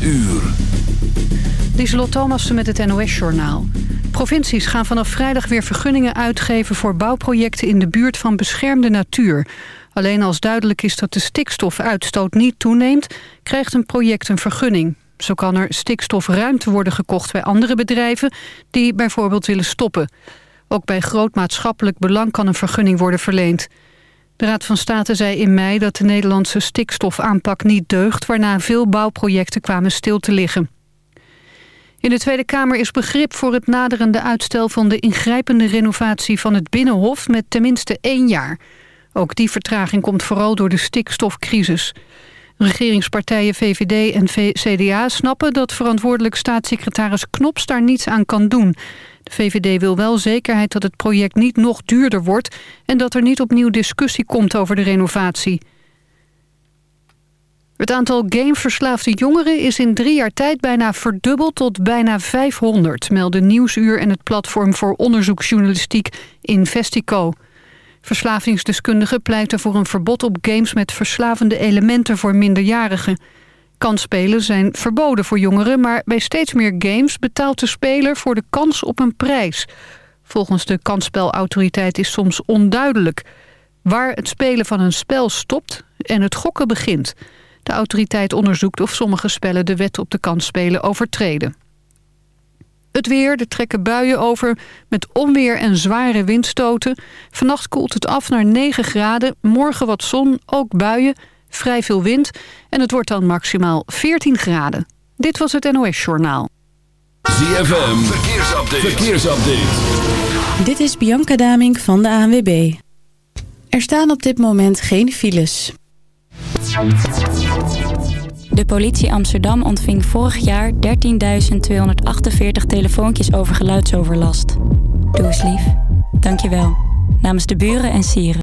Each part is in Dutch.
8 uur. Lieselot Thomassen met het NOS-journaal. Provincies gaan vanaf vrijdag weer vergunningen uitgeven... voor bouwprojecten in de buurt van beschermde natuur. Alleen als duidelijk is dat de stikstofuitstoot niet toeneemt... krijgt een project een vergunning. Zo kan er stikstofruimte worden gekocht bij andere bedrijven... die bijvoorbeeld willen stoppen. Ook bij groot maatschappelijk belang kan een vergunning worden verleend. De Raad van State zei in mei dat de Nederlandse stikstofaanpak niet deugt... waarna veel bouwprojecten kwamen stil te liggen. In de Tweede Kamer is begrip voor het naderende uitstel van de ingrijpende renovatie van het Binnenhof met tenminste één jaar. Ook die vertraging komt vooral door de stikstofcrisis. Regeringspartijen VVD en CDA snappen dat verantwoordelijk staatssecretaris Knops daar niets aan kan doen. VVD wil wel zekerheid dat het project niet nog duurder wordt... en dat er niet opnieuw discussie komt over de renovatie. Het aantal gameverslaafde jongeren is in drie jaar tijd bijna verdubbeld tot bijna 500, melden Nieuwsuur en het platform voor onderzoeksjournalistiek Investico. Verslavingsdeskundigen pleiten voor een verbod op games met verslavende elementen voor minderjarigen. Kansspelen zijn verboden voor jongeren, maar bij steeds meer games betaalt de speler voor de kans op een prijs. Volgens de kansspelautoriteit is soms onduidelijk waar het spelen van een spel stopt en het gokken begint. De autoriteit onderzoekt of sommige spellen de wet op de kansspelen overtreden. Het weer, er trekken buien over met onweer en zware windstoten. Vannacht koelt het af naar 9 graden. Morgen wat zon, ook buien, vrij veel wind. En het wordt dan maximaal 14 graden. Dit was het NOS Journaal. ZFM, verkeersupdate. verkeersupdate. Dit is Bianca Damink van de ANWB. Er staan op dit moment geen files. De politie Amsterdam ontving vorig jaar 13.248 telefoontjes over geluidsoverlast. Doe eens lief. Dankjewel. Namens de buren en sieren.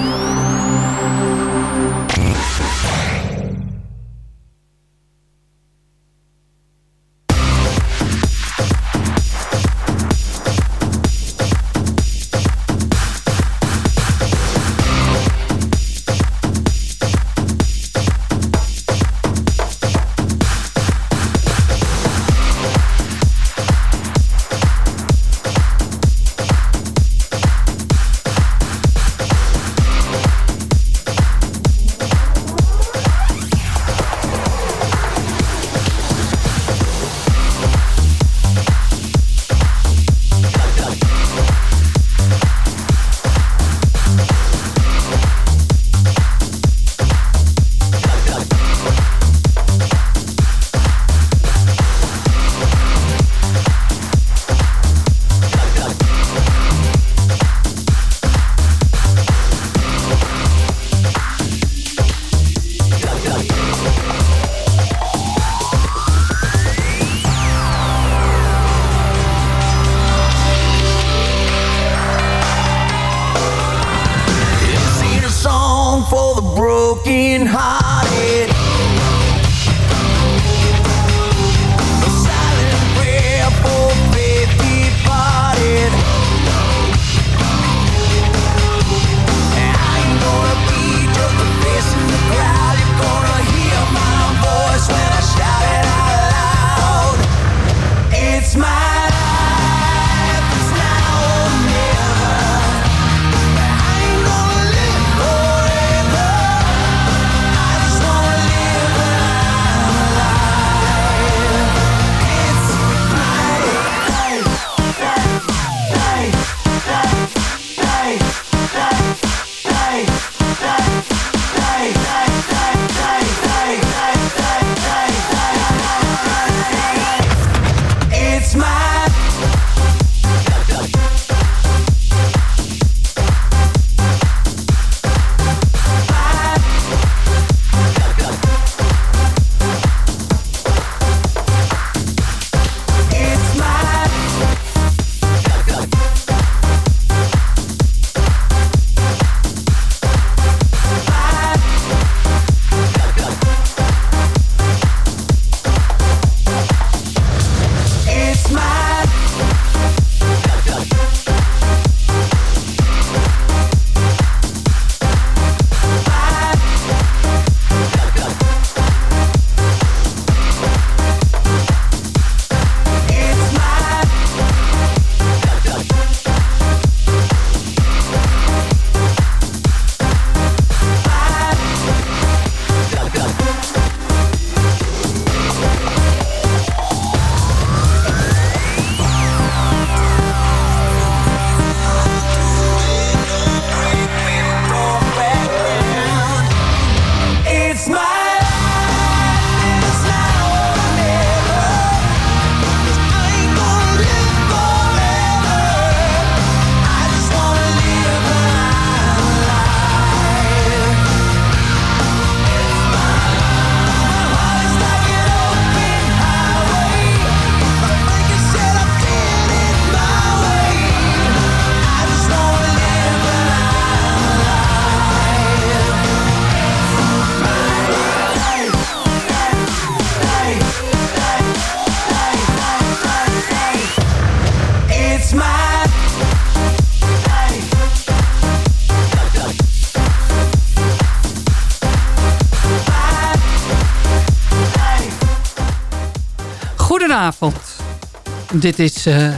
Dit is uh,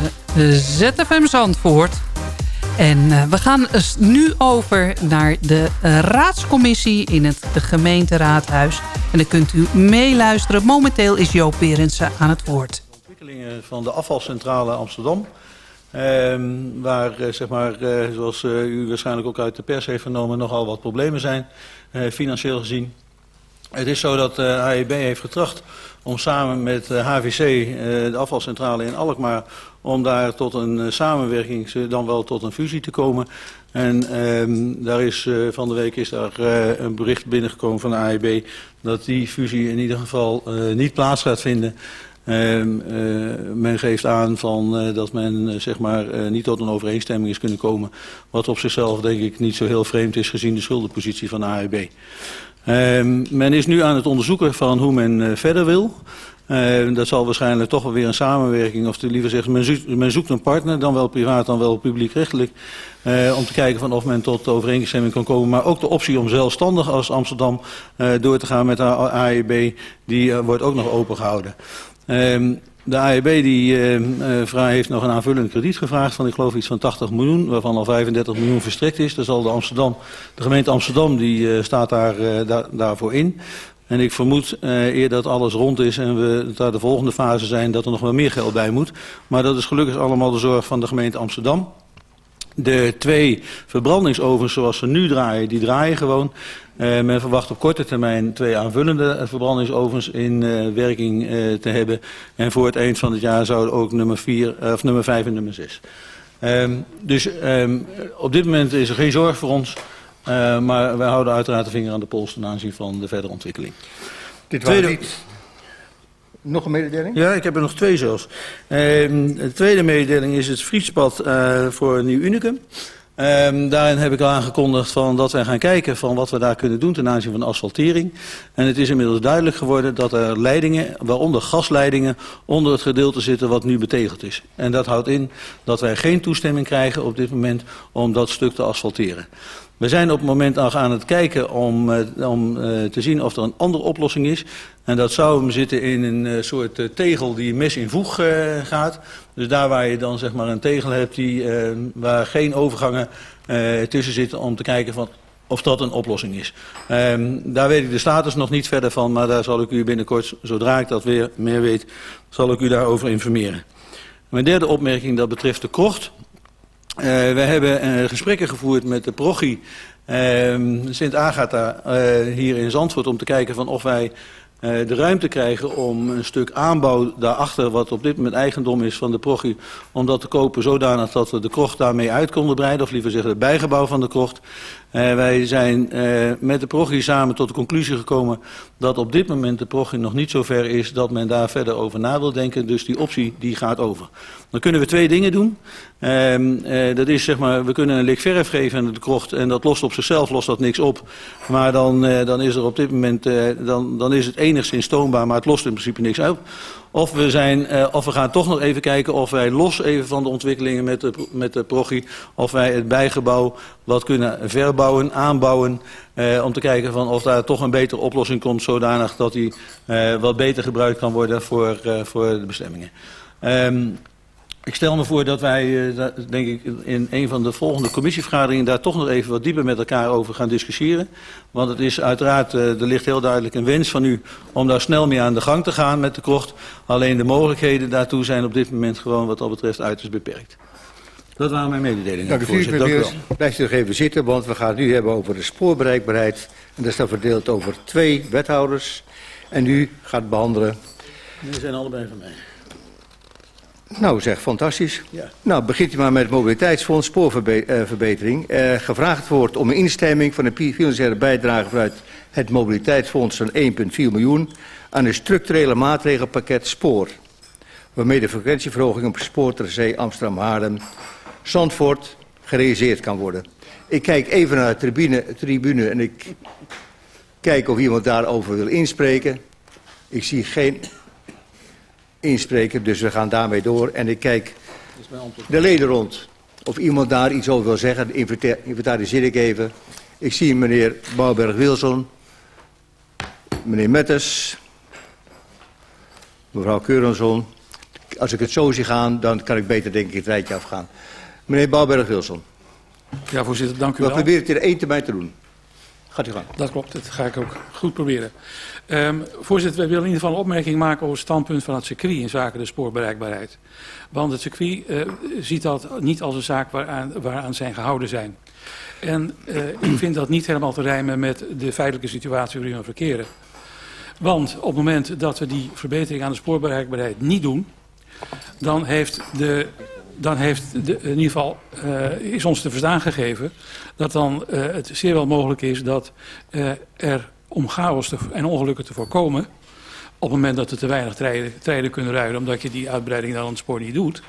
ZFM Zandvoort. En uh, we gaan nu over naar de raadscommissie in het gemeenteraadhuis. En dan kunt u meeluisteren. Momenteel is Joop Berendsen aan het woord. De ontwikkelingen van de afvalcentrale Amsterdam. Uh, waar, zeg maar, zoals u waarschijnlijk ook uit de pers heeft vernomen, nogal wat problemen zijn, financieel gezien. Het is zo dat de AEB heeft getracht om samen met HVC, de afvalcentrale in Alkmaar, om daar tot een samenwerking, dan wel tot een fusie te komen. En ehm, daar is, van de week is daar een bericht binnengekomen van de AEB dat die fusie in ieder geval niet plaats gaat vinden. Uh, men geeft aan van, dat men zeg maar, niet tot een overeenstemming is kunnen komen. Wat op zichzelf denk ik niet zo heel vreemd is gezien de schuldenpositie van de AEB. Ehm, men is nu aan het onderzoeken van hoe men verder wil. dat zal waarschijnlijk toch wel weer een samenwerking, of liever zeggen, men zoekt, zoekt een partner, dan wel privaat, dan wel publiekrechtelijk. om te kijken van of men tot overeenstemming kan komen. Maar ook de optie om zelfstandig als Amsterdam door te gaan met de AEB, die wordt ook nog open gehouden. Um, de AEB die, uh, heeft nog een aanvullend krediet gevraagd van ik geloof iets van 80 miljoen, waarvan al 35 miljoen verstrekt is. Daar zal de, Amsterdam, de gemeente Amsterdam die uh, staat daar, da daarvoor in. En ik vermoed eer dat alles rond is en we daar de volgende fase zijn dat er nog wel meer geld bij moet. Maar dat is gelukkig allemaal de zorg van de gemeente Amsterdam. De twee verbrandingsovens zoals ze nu draaien, die draaien gewoon. Uh, men verwacht op korte termijn twee aanvullende verbrandingsovens in uh, werking uh, te hebben. En voor het eind van het jaar zouden ook nummer, vier, of nummer 5 en nummer 6. Um, dus um, op dit moment is er geen zorg voor ons. maar wij houden uiteraard de vinger aan de pols ten aanzien van de verdere ontwikkeling. Dit niet... Nog een mededeling? Ja, ik heb er nog twee zelfs. Ehm, de tweede mededeling is het Friespad voor Nieuw Unicum. Um, daarin heb ik al aangekondigd van dat wij gaan kijken van wat we daar kunnen doen ten aanzien van asfaltering. En het is inmiddels duidelijk geworden dat er leidingen, waaronder gasleidingen, onder het gedeelte zitten wat nu betegeld is. En dat houdt in dat wij geen toestemming krijgen op dit moment om dat stuk te asfalteren. We zijn op het moment aan het kijken om, uh, om uh, te zien of er een andere oplossing is. En dat zou hem zitten in een uh, soort tegel die mes in voeg gaat. Dus daar waar je dan zeg maar een tegel hebt die, waar geen overgangen tussen zitten om te kijken van of dat een oplossing is. Um, daar weet ik de status nog niet verder van, maar daar zal ik u binnenkort, zodra ik dat weer meer weet, zal ik u daarover informeren. Mijn derde opmerking dat betreft de krocht. Uh, we hebben uh, gesprekken gevoerd met de prochie uh, Sint Agatha uh, hier in Zandvoort om te kijken van of wij de ruimte krijgen om een stuk aanbouw daarachter, wat op dit moment eigendom is van de prochie, om dat te kopen zodanig dat we de krocht daarmee uit konden breiden, of liever zeggen het bijgebouw van de krocht. Uh, wij zijn uh, met de prochie samen tot de conclusie gekomen dat op dit moment de prochie nog niet zo ver is dat men daar verder over na wil denken. Dus die optie die gaat over. Dan kunnen we twee dingen doen. Uh, uh, dat is zeg maar, we kunnen een verf geven aan de krocht en dat lost op zichzelf lost dat niks op. Maar dan, dan is er op dit moment, dan, dan is het enigszins toonbaar, maar het lost in principe niks uit. Of we, zijn, uh, of we gaan toch nog even kijken of wij los even van de ontwikkelingen met de, met de of wij het bijgebouw wat kunnen verbouwen, aanbouwen, uh, om te kijken van of daar toch een betere oplossing komt, zodanig dat die uh, wat beter gebruikt kan worden voor, voor de bestemmingen. Um, ik stel me voor dat wij, uh, denk ik, in een van de volgende commissievergaderingen daar toch nog even wat dieper met elkaar over gaan discussiëren. Want het is uiteraard, uh, er ligt heel duidelijk een wens van u om daar snel mee aan de gang te gaan met de krocht. Alleen de mogelijkheden daartoe zijn op dit moment gewoon wat dat betreft uiterst beperkt. Dat waren mijn mededelingen. Dank u, meneer. Blijf nog even zitten, want we gaan het nu hebben over de spoorbereikbaarheid. En dat is dan verdeeld over twee wethouders. En u gaat behandelen... Die zijn allebei van mij. Nou zeg, fantastisch. Ja. Nou, begint u maar met het mobiliteitsfonds spoorverbetering. Uh, gevraagd wordt om een instemming van een financiële bijdrage vanuit het mobiliteitsfonds van 1,4 miljoen aan een structurele maatregelpakket spoor. Waarmee de frequentieverhoging op spoor zee Amsterdam-Haarlem Zandvoort gerealiseerd kan worden. Ik kijk even naar de tribune, tribune en ik kijk of iemand daarover wil inspreken. Ik zie geen inspreken, dus we gaan daarmee door. En ik kijk de leden rond. Of iemand daar iets over wil zeggen, inventariseer ik even. Ik zie meneer Bouwberg-Wilson, meneer Metters, mevrouw Keurenson. als ik het zo zie gaan, dan kan ik beter denk ik het rijtje afgaan. Meneer Bouwberg-Wilson. Ja, voorzitter, dank u wel. We proberen het in één termijn te doen. Dat klopt, dat ga ik ook goed proberen. Um, voorzitter, wij willen in ieder geval een opmerking maken over het standpunt van het circuit in zaken de spoorbereikbaarheid. Want het circuit uh, ziet dat niet als een zaak waaraan, waaraan zijn gehouden zijn. En uh, ik vind dat niet helemaal te rijmen met de feitelijke situatie waarin we verkeren. Want op het moment dat we die verbetering aan de spoorbereikbaarheid niet doen, dan heeft de dan heeft de, in ieder geval uh, is ons te verstaan gegeven dat dan uh, het zeer wel mogelijk is dat uh, er om chaos en ongelukken te voorkomen, op het moment dat er te weinig treinen, kunnen rijden omdat je die uitbreiding dan aan het spoor niet doet,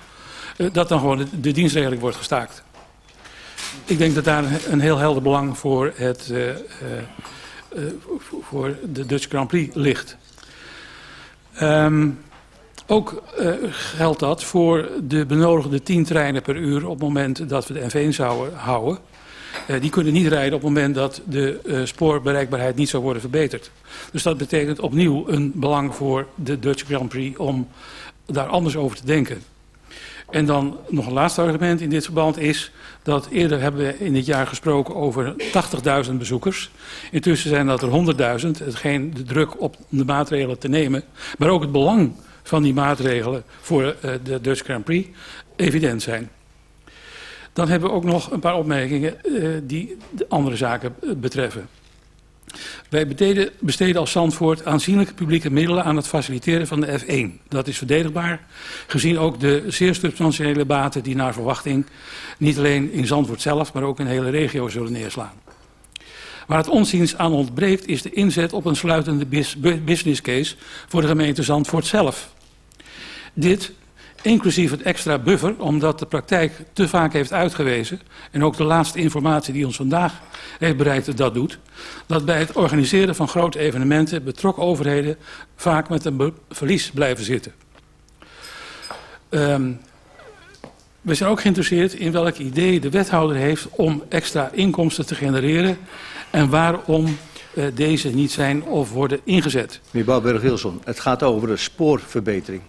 dat dan gewoon de, dienstregeling wordt gestaakt. Ik denk dat daar een heel helder belang voor, het, voor de Dutch Grand Prix ligt. Um, Ook geldt dat voor de benodigde 10 treinen per uur op het moment dat we de N1 zouden houden. Uh, die kunnen niet rijden op het moment dat de uh, spoorbereikbaarheid niet zou worden verbeterd. Dus dat betekent opnieuw een belang voor de Dutch Grand Prix om daar anders over te denken. En dan nog een laatste argument in dit verband is dat eerder hebben we in dit jaar gesproken over 80.000 bezoekers. Intussen zijn dat er 100.000, hetgeen de druk op de maatregelen te nemen, maar ook het belang van die maatregelen voor uh, de Dutch Grand Prix evident zijn. Dan hebben we ook nog een paar opmerkingen uh, die de andere zaken betreffen. Wij besteden, besteden als Zandvoort aanzienlijke publieke middelen aan het faciliteren van de F1. Dat is verdedigbaar, gezien ook de zeer substantiële baten die naar verwachting niet alleen in Zandvoort zelf, maar ook in de hele regio zullen neerslaan. Waar het onziens aan ontbreekt is de inzet op een sluitende business case voor de gemeente Zandvoort zelf. Dit, inclusief het extra buffer, omdat de praktijk te vaak heeft uitgewezen... en ook de laatste informatie die ons vandaag heeft bereikt dat doet... dat bij het organiseren van grote evenementen betrokken overheden vaak met een verlies blijven zitten. Um, we zijn ook geïnteresseerd in welk idee de wethouder heeft om extra inkomsten te genereren... en waarom uh, deze niet zijn of worden ingezet. Meneer Bouwberg-Wilson, het gaat over de spoorverbetering.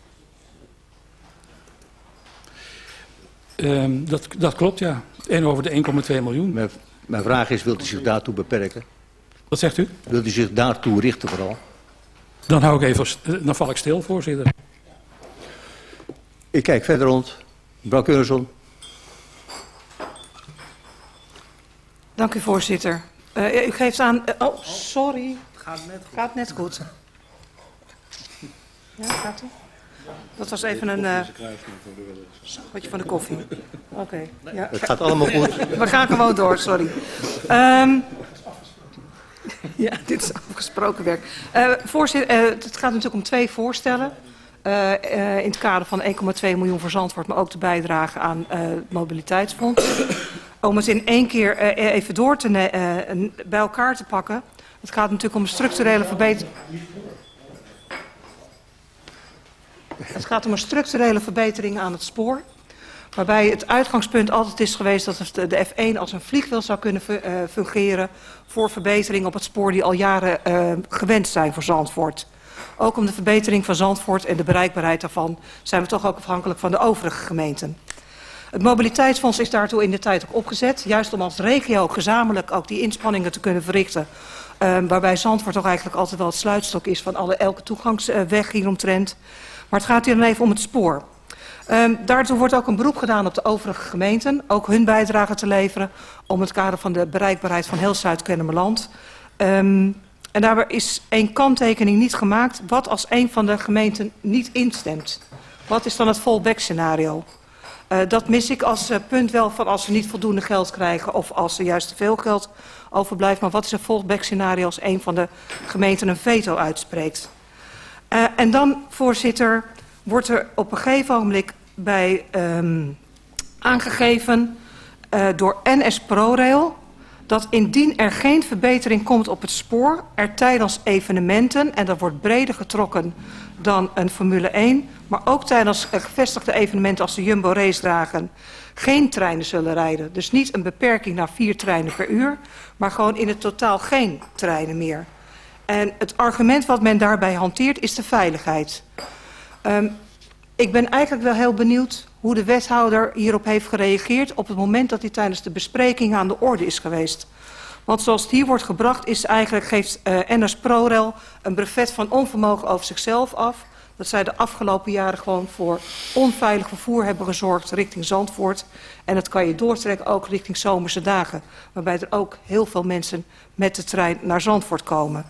Um, dat, dat klopt, ja. En over de 1,2 miljoen. Mijn, mijn vraag is, wilt u zich daartoe beperken? Wat zegt u? Wilt u zich daartoe richten vooral? Dan, hou ik even, dan val ik stil, voorzitter. Ik kijk verder rond. Mevrouw Keurson. Dank u, voorzitter. Uh, u geeft aan... Uh, oh, sorry. Gaat net goed. Gaat net goed. Ja, gaat u? Dat was even een uh, je van de koffie. Oké. Okay, ja. Het gaat allemaal goed. We gaan gewoon door, sorry. Um, ja, dit is afgesproken werk. Uh, voorzitter, uh, het gaat natuurlijk om twee voorstellen. Uh, uh, in het kader van 1,2 miljoen voor Zandvoort, maar ook de bijdrage aan uh, het mobiliteitsfonds. Om het in één keer uh, even door te uh, bij elkaar te pakken. Het gaat natuurlijk om structurele verbetering. Het gaat om een structurele verbetering aan het spoor. Waarbij het uitgangspunt altijd is geweest dat de F1 als een vliegwiel zou kunnen fungeren voor verbetering op het spoor die al jaren uh, gewenst zijn voor Zandvoort. Ook om de verbetering van Zandvoort en de bereikbaarheid daarvan zijn we toch ook afhankelijk van de overige gemeenten. Het mobiliteitsfonds is daartoe in de tijd ook opgezet, juist om als regio gezamenlijk ook die inspanningen te kunnen verrichten. Um, waarbij Zandvoort toch eigenlijk altijd wel het sluitstok is van alle, elke toegangsweg hieromtrent. Maar het gaat hier dan even om het spoor. Um, daartoe wordt ook een beroep gedaan op de overige gemeenten, ook hun bijdrage te leveren om het kader van de bereikbaarheid van heel Zuid-Kennemerland. Um, en daarbij is één kanttekening niet gemaakt. Wat als een van de gemeenten niet instemt? Wat is dan het fallback scenario? Uh, dat mis ik als uh, punt wel van als ze niet voldoende geld krijgen of als er juist te veel geld overblijft. Maar wat is een fallback scenario als een van de gemeenten een veto uitspreekt? Uh, en dan, voorzitter, wordt er op een gegeven ogenblik bij um, aangegeven uh, door NS ProRail dat indien er geen verbetering komt op het spoor, er tijdens evenementen, en dat wordt breder getrokken dan een Formule 1, maar ook tijdens gevestigde evenementen als de Jumbo Race Dagen, geen treinen zullen rijden. Dus niet een beperking naar vier treinen per uur, maar gewoon in het totaal geen treinen meer. En het argument wat men daarbij hanteert is de veiligheid. Um, Ik ben eigenlijk wel heel benieuwd hoe de wethouder hierop heeft gereageerd... op het moment dat hij tijdens de bespreking aan de orde is geweest. Want zoals het hier wordt gebracht, is eigenlijk, geeft uh, NS ProRail een brevet van onvermogen over zichzelf af. Dat zij de afgelopen jaren gewoon voor onveilig vervoer hebben gezorgd richting Zandvoort. En dat kan je doortrekken ook richting zomerse dagen. Waarbij er ook heel veel mensen met de trein naar Zandvoort komen.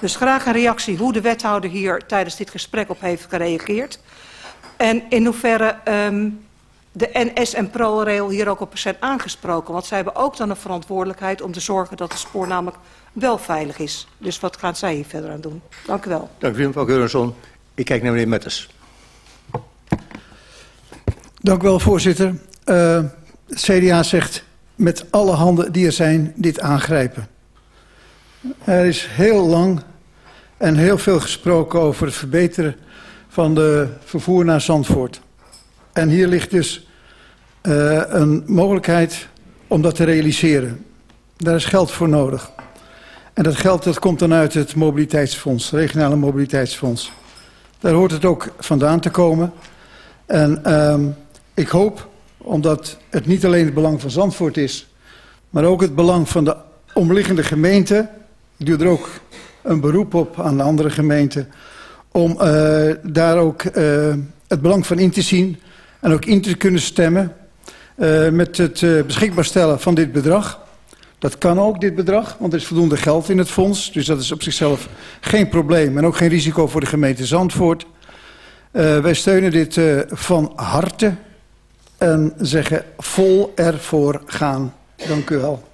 Dus graag een reactie hoe de wethouder hier tijdens dit gesprek op heeft gereageerd. En in hoeverre um, de NS en ProRail hier ook op zijn aangesproken. Want zij hebben ook dan een verantwoordelijkheid om te zorgen dat het spoor namelijk wel veilig is. Dus wat gaan zij hier verder aan doen? Dank u wel. Dank u, mevrouw Geurenson. Ik kijk naar meneer Metters. Dank u wel, voorzitter. Het CDA zegt met alle handen die er zijn dit aangrijpen. Er is heel lang en heel veel gesproken over het verbeteren van de vervoer naar Zandvoort. En hier ligt dus uh, een mogelijkheid om dat te realiseren. Daar is geld voor nodig. En dat geld dat komt dan uit het mobiliteitsfonds, het regionale mobiliteitsfonds. Daar hoort het ook vandaan te komen. En uh, ik hoop, omdat het niet alleen het belang van Zandvoort is... maar ook het belang van de omliggende gemeenten... ik doe er ook een beroep op aan de andere gemeenten... om uh, daar ook uh, het belang van in te zien... en ook in te kunnen stemmen... Uh, met het beschikbaar stellen van dit bedrag. Dat kan ook, dit bedrag, want er is voldoende geld in het fonds. Dus dat is op zichzelf geen probleem en ook geen risico voor de gemeente Zandvoort. Uh, wij steunen dit uh, van harte en zeggen vol ervoor gaan. Dank u wel.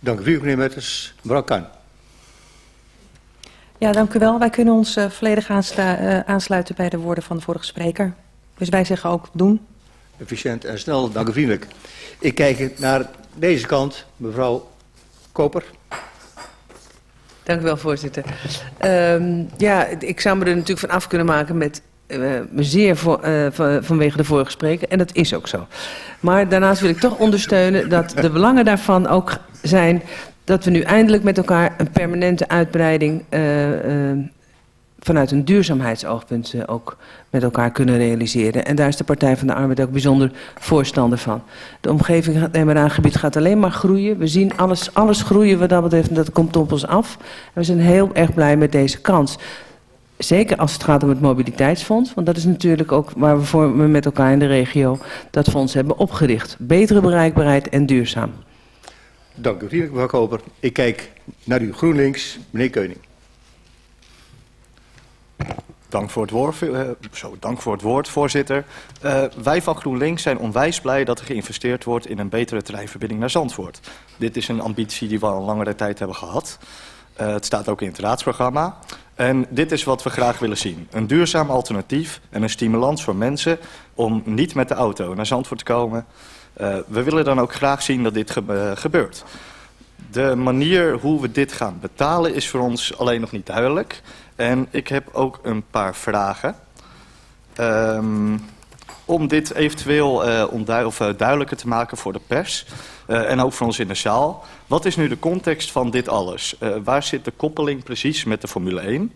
Dank u, meneer Metters. Mevrouw Kan. Ja, dank u wel. Wij kunnen ons uh, volledig aansluiten bij de woorden van de vorige spreker. Dus wij zeggen ook doen. Efficiënt en snel, dank u vriendelijk. Ik kijk naar deze kant, mevrouw Koper. Dank u wel, voorzitter. Um, ja, ik zou me er natuurlijk van af kunnen maken met uh, zeer van, vanwege de vorige spreker. En dat is ook zo. Maar daarnaast wil ik toch ondersteunen dat de belangen daarvan ook zijn dat we nu eindelijk met elkaar een permanente uitbreiding uh, vanuit een duurzaamheidsoogpunt ook met elkaar kunnen realiseren. En daar is de Partij van de Arbeid ook bijzonder voorstander van. De omgeving het MRA-gebied gaat alleen maar groeien. We zien alles, alles groeien wat dat betreft en dat komt op ons af. En we zijn heel erg blij met deze kans. Zeker als het gaat om het mobiliteitsfonds. Want dat is natuurlijk ook waar we voor met elkaar in de regio dat fonds hebben opgericht. Betere bereikbaarheid en duurzaam. Dank u mevrouw Koper. Ik kijk naar u GroenLinks, meneer Keuning. Dank voor het woord, zo, dank voor het woord voorzitter. Uh, wij van GroenLinks zijn onwijs blij dat er geïnvesteerd wordt in een betere treinverbinding naar Zandvoort. Dit is een ambitie die we al een langere tijd hebben gehad. Uh, het staat ook in het raadsprogramma. En dit is wat we graag willen zien. Een duurzaam alternatief en een stimulans voor mensen om niet met de auto naar Zandvoort te komen. We willen dan ook graag zien dat dit ge gebeurt. De manier hoe we dit gaan betalen is voor ons alleen nog niet duidelijk. En ik heb ook een paar vragen. Um, om dit eventueel uh, ondu of, uh, duidelijker te maken voor de pers. Uh, en ook voor ons in de zaal. Wat is nu de context van dit alles? waar zit de koppeling precies met de Formule 1?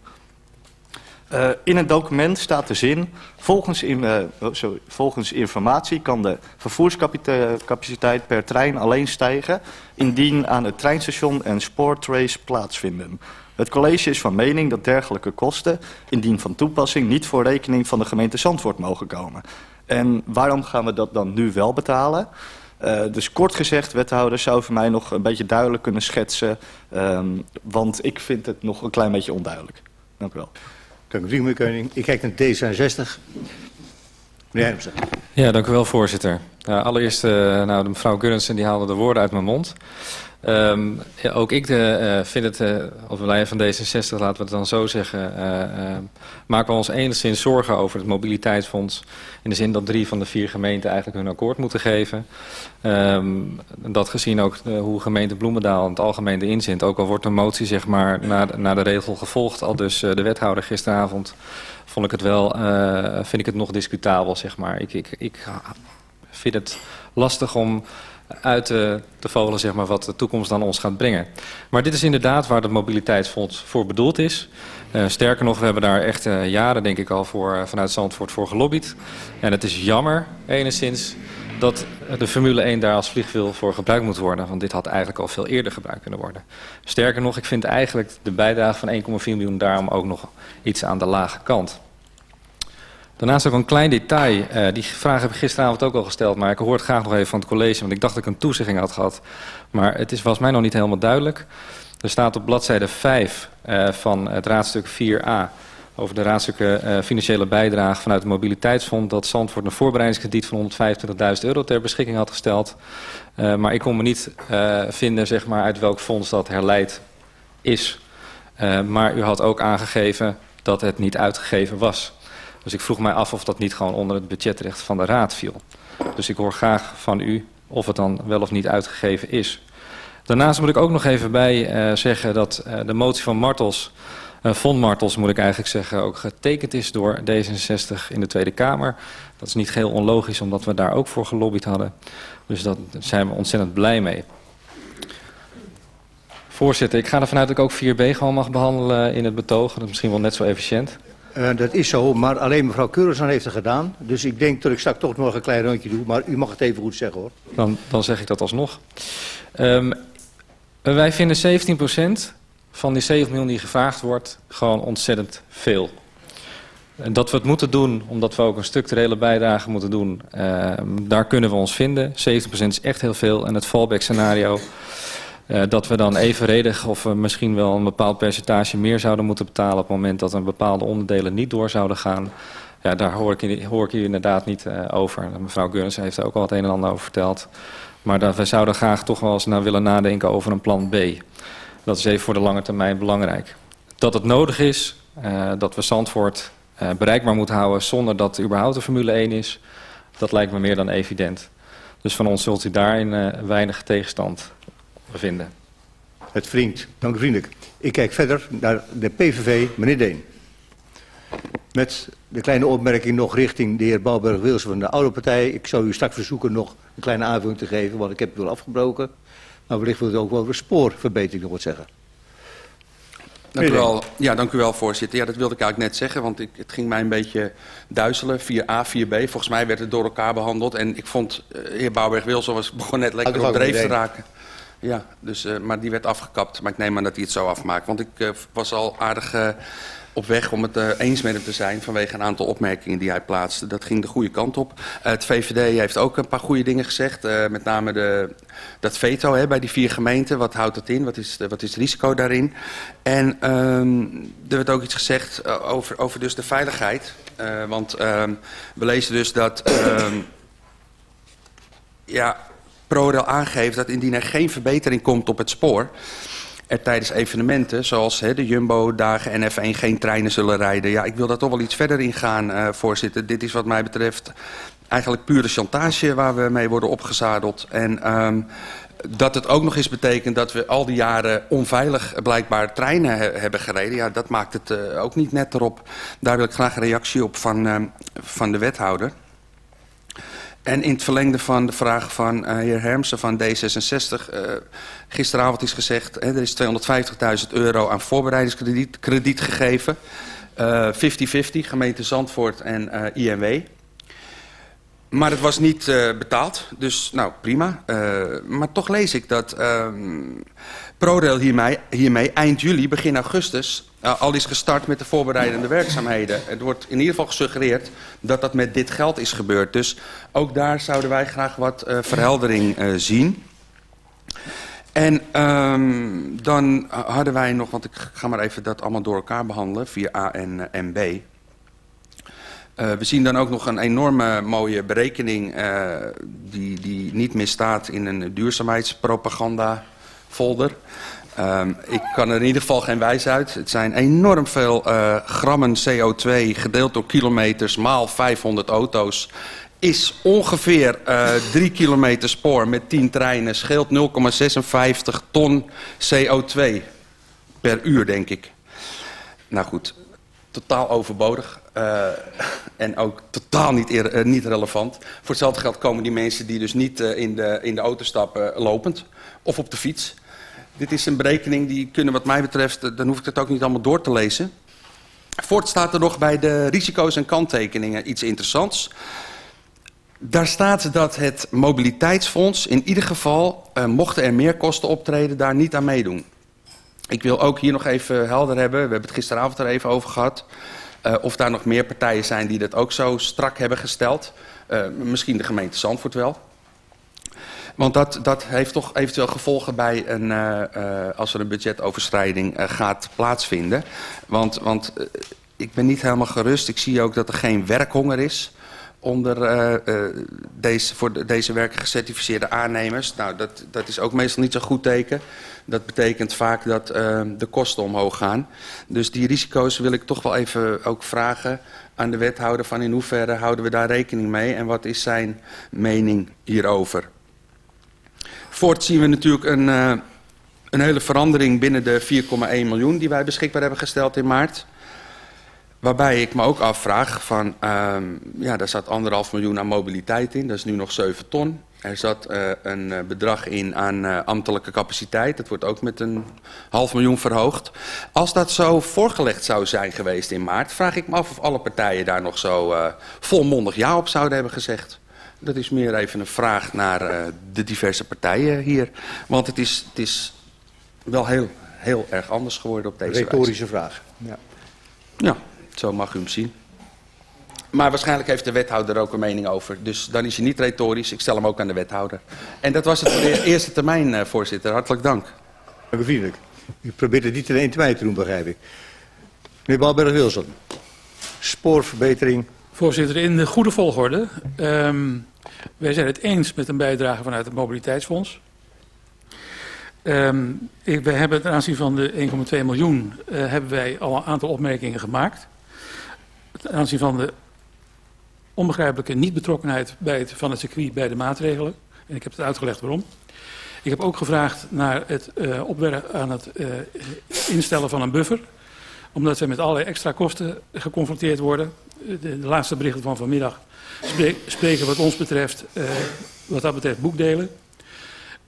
Uh, in het document staat de zin... Volgens, in, sorry, volgens informatie kan de vervoerscapaciteit per trein alleen stijgen... indien aan het treinstation een sportrace plaatsvinden. Het college is van mening dat dergelijke kosten... indien van toepassing niet voor rekening van de gemeente Zandvoort mogen komen. En waarom gaan we dat dan nu wel betalen? Uh, dus kort gezegd, wethouder, zou voor mij nog een beetje duidelijk kunnen schetsen... Um, want ik vind het nog een klein beetje onduidelijk. Dank u wel. Dank u, meneer Keuning. Ik kijk naar D66. Meneer Hermsen. Ja, dank u wel, voorzitter. Uh, allereerst, uh, nou, de mevrouw Gurrensen die haalde de woorden uit mijn mond. Ja, ook ik de, uh, vind het, uh, of wij van D66, laten we het dan zo zeggen, uh, maken we ons enigszins zorgen over het mobiliteitsfonds. In de zin dat drie van de vier gemeenten eigenlijk hun akkoord moeten geven. Um, dat gezien ook hoe gemeente Bloemendaal in het algemeen erin zit. Ook al wordt de motie zeg maar naar, de regel gevolgd, al dus de wethouder gisteravond, vond ik het wel, vind ik het nog discutabel zeg maar. Ik, ik, ik vind het lastig om uit te vogelen zeg maar, wat de toekomst dan ons gaat brengen. Maar dit is inderdaad waar het mobiliteitsfonds voor bedoeld is. Uh, sterker nog, we hebben daar echt uh, jaren denk ik al voor, uh, vanuit Zandvoort voor gelobbyd. En het is jammer enigszins dat de Formule 1 daar als vliegwiel voor gebruikt moet worden. Want dit had eigenlijk al veel eerder gebruikt kunnen worden. Sterker nog, ik vind eigenlijk de bijdrage van 1,4 miljoen daarom ook nog iets aan de lage kant. Daarnaast ook een klein detail. Uh, die vraag heb ik gisteravond ook al gesteld, maar ik hoor het graag nog even van het college, want ik dacht dat ik een toezegging had gehad. Maar het is, was mij nog niet helemaal duidelijk. Er staat op bladzijde 5 uh, van het raadstuk 4a over de raadstukken uh, financiële bijdrage vanuit het mobiliteitsfonds... dat Zandvoort een voorbereidingskrediet van 125.000 euro ter beschikking had gesteld. Maar ik kon me niet vinden zeg maar, uit welk fonds dat herleid is. maar u had ook aangegeven dat het niet uitgegeven was. Dus ik vroeg mij af of dat niet gewoon onder het budgetrecht van de raad viel. Dus ik hoor graag van u of het dan wel of niet uitgegeven is. Daarnaast moet ik ook nog even bij zeggen dat de motie van Martels... Uh, Von Martels, moet ik eigenlijk zeggen, ook getekend is door D66 in de Tweede Kamer. Dat is niet geheel onlogisch, omdat we daar ook voor gelobbyd hadden. Dus daar zijn we ontzettend blij mee. Voorzitter, ik ga ervan uit dat ik ook 4b gewoon mag behandelen in het betoog. Dat is misschien wel net zo efficiënt. Uh, dat is zo, maar alleen mevrouw Keurensan heeft het gedaan. Dus ik denk dat ik straks toch nog een klein rondje doe. Maar u mag het even goed zeggen hoor. Dan, dan zeg ik dat alsnog. Um, wij vinden 17 procent van die 7 miljoen die gevraagd wordt gewoon ontzettend veel. Dat we het moeten doen, omdat we ook een structurele bijdrage moeten doen, uh, daar kunnen we ons vinden. 70% is echt heel veel. En het fallback scenario, uh, dat we dan evenredig of we misschien wel een bepaald percentage meer zouden moeten betalen op het moment dat een bepaalde onderdelen niet door zouden gaan. Ja, daar hoor ik, hoor ik hier inderdaad niet uh, over. Mevrouw Gurns heeft er ook al het een en ander over verteld. Maar dat we zouden graag toch wel eens naar willen nadenken over een plan B. Dat is even voor de lange termijn belangrijk. Dat het nodig is, dat we Zandvoort bereikbaar moeten houden zonder dat er überhaupt een Formule 1 is, dat lijkt me meer dan evident. Dus van ons zult u daarin weinig tegenstand vinden. Het vriend, dank u vriendelijk. Ik kijk verder naar de PVV, meneer Deen. Met de kleine opmerking nog richting de heer Bouwberg-Wilson van de oude partij. Ik zou u straks verzoeken nog een kleine aanvulling te geven, want ik heb u wel afgebroken. Maar wellicht wil u ook wel over spoorverbetering nog wat zeggen. Dank u, wel. Ja, dank u wel, voorzitter. Ja, dat wilde ik eigenlijk net zeggen, want ik, het ging mij een beetje duizelen. 4A, 4B. Volgens mij werd het door elkaar behandeld. En ik vond, uh, heer Bouwberg-Wilson was begon net lekker op dreef te raken. Ja, dus, uh, maar die werd afgekapt. Maar ik neem aan dat hij het zo afmaakt. Want ik uh, was al aardig... Uh, op weg om het eens met hem te zijn vanwege een aantal opmerkingen die hij plaatste. Dat ging de goede kant op. Het VVD heeft ook een paar goede dingen gezegd. Met name de, dat veto hè, bij die vier gemeenten. Wat houdt dat in? Wat is, wat is het risico daarin? En um, er werd ook iets gezegd over, over dus de veiligheid. want um, we lezen dus dat... Um, ja, ProRail aangeeft dat indien er geen verbetering komt op het spoor er tijdens evenementen zoals hè, de Jumbo-dagen en F1 geen treinen zullen rijden. Ja, ik wil daar toch wel iets verder in gaan, uh, voorzitter. Dit is wat mij betreft eigenlijk pure chantage waar we mee worden opgezadeld. En um, dat het ook nog eens betekent dat we al die jaren onveilig blijkbaar treinen he hebben gereden. Ja, dat maakt het uh, ook niet net erop. Daar wil ik graag een reactie op van, uh, van de wethouder. En in het verlengde van de vraag van uh, heer Hermsen van D66... Uh, gisteravond is gezegd... Hè, er is 250.000 euro aan voorbereidingskrediet krediet gegeven. 50-50, uh, gemeente Zandvoort en INW. Maar het was niet betaald, dus nou prima. Maar toch lees ik dat uh, ProRail hiermee, hiermee eind juli, begin augustus... Uh, al is gestart met de voorbereidende werkzaamheden. Het wordt in ieder geval gesuggereerd dat dat met dit geld is gebeurd. Dus ook daar zouden wij graag wat uh, verheldering uh, zien. En um, dan hadden wij nog, want ik ga maar even dat allemaal door elkaar behandelen, 4a en, en b... We zien dan ook nog een enorme mooie berekening die, die niet misstaat in een duurzaamheidspropaganda folder. Um, ik kan er in ieder geval geen wijs uit. Het zijn enorm veel uh, grammen CO2 gedeeld door kilometers maal 500 auto's. Is ongeveer uh, 3 kilometer spoor met 10 treinen. Scheelt 0,56 ton CO2 per uur, denk ik. Nou goed, totaal overbodig uh, en ook totaal niet, uh, niet relevant. Voor hetzelfde geld komen die mensen die dus niet uh, in, de, in de auto stappen lopend of op de fiets. Dit is een berekening die kunnen wat mij betreft, dan hoef ik het ook niet allemaal door te lezen. Voort staat er nog bij de risico's en kanttekeningen iets interessants. Daar staat dat het mobiliteitsfonds in ieder geval, mochten er meer kosten optreden, daar niet aan meedoen. Ik wil ook hier nog even helder hebben, we hebben het gisteravond er even over gehad... Uh, of daar nog meer partijen zijn die dat ook zo strak hebben gesteld. Uh, misschien de gemeente Zandvoort wel. Want dat, dat heeft toch eventueel gevolgen bij een, uh, als er een budgetoverschrijding gaat plaatsvinden. Want, want ik ben niet helemaal gerust. Ik zie ook dat er geen werkhonger is onder deze, voor de, deze werkgecertificeerde aannemers. Nou, dat, dat is ook meestal niet zo'n goed teken. Dat betekent vaak dat de kosten omhoog gaan. Dus die risico's wil ik toch wel even ook vragen aan de wethouder... van in hoeverre houden we daar rekening mee... en wat is zijn mening hierover. Voort zien we natuurlijk een, uh, een hele verandering binnen de 4,1 miljoen die wij beschikbaar hebben gesteld in maart. Waarbij ik me ook afvraag van, uh, ja, daar zat anderhalf miljoen aan mobiliteit in, dat is nu nog 7 ton. Er zat uh, een bedrag in aan uh, ambtelijke capaciteit, dat wordt ook met een half miljoen verhoogd. Als dat zo voorgelegd zou zijn geweest in maart, vraag ik me af of alle partijen daar nog zo uh, volmondig ja op zouden hebben gezegd. Dat is meer even een vraag naar uh, de diverse partijen hier. Want het is, het is wel heel, heel erg anders geworden op deze Rhetorische wijze. vraag. Ja. ja, zo mag u hem zien. Maar waarschijnlijk heeft de wethouder er ook een mening over. Dus dan is hij niet retorisch. Ik stel hem ook aan de wethouder. En dat was het voor de eerste termijn, uh, voorzitter. Hartelijk dank. Dank u vriendelijk. U probeert het niet in één termijn te doen, begrijp ik. Meneer Balberg-Wilson. Spoorverbetering Voorzitter, in de goede volgorde. Um, wij zijn het eens met een bijdrage vanuit het mobiliteitsfonds. Um, ik, wij hebben ten aanzien van de 1,2 miljoen uh, hebben wij al een aantal opmerkingen gemaakt. Ten aanzien van de onbegrijpelijke niet-betrokkenheid van het circuit bij de maatregelen. En ik heb het uitgelegd waarom. Ik heb ook gevraagd naar het uh, aan het uh, instellen van een buffer omdat we met allerlei extra kosten geconfronteerd worden. De, de laatste berichten van vanmiddag spreken wat ons betreft, wat dat betreft boekdelen.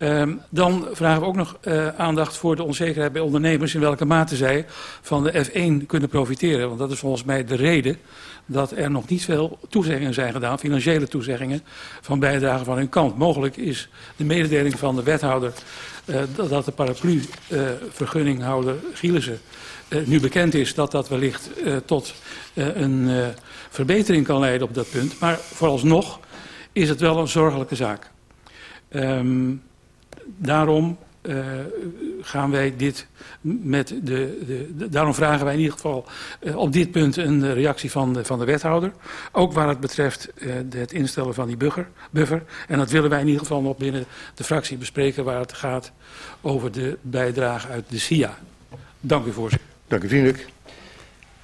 Um, dan vragen we ook nog uh, aandacht voor de onzekerheid bij ondernemers... in welke mate zij van de F1 kunnen profiteren. Want dat is volgens mij de reden dat er nog niet veel toezeggingen zijn gedaan... financiële toezeggingen van bijdrage van hun kant. Mogelijk is de mededeling van de wethouder... Uh, dat de paraplu-vergunninghouder uh, Gielissen nu bekend is... dat dat wellicht tot een verbetering kan leiden op dat punt. Maar vooralsnog is het wel een zorgelijke zaak. Um, daarom uh, gaan wij dit met de, de, de, daarom vragen wij in ieder geval uh, op dit punt een reactie van de, van de wethouder. Ook waar het betreft uh, het instellen van die buffer, buffer. En dat willen wij in ieder geval nog binnen de fractie bespreken waar het gaat over de bijdrage uit de SIA. Dank u voorzitter. Dank u vriendelijk.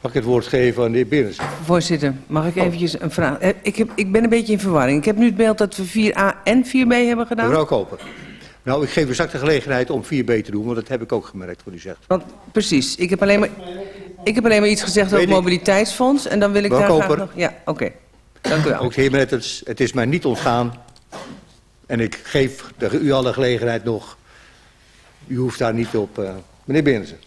Mag ik het woord geven aan de heer Berens? Voorzitter, mag ik eventjes een vraag? Ik, heb, ik ben een beetje in verwarring. Ik heb nu het beeld dat we 4A en 4B hebben gedaan. Mevrouw Koper. Nou, ik geef u straks de gelegenheid om 4B te doen, want dat heb ik ook gemerkt wat u zegt. Want, precies, ik heb alleen maar, ik heb alleen maar iets gezegd over het mobiliteitsfonds en dan wil ik daar graag nog... Ja, oké. Okay. Dank u wel. Ook heer Mettens, het is mij niet ontgaan en ik geef de, u alle gelegenheid nog. U hoeft daar niet op... Uh, meneer Berensen.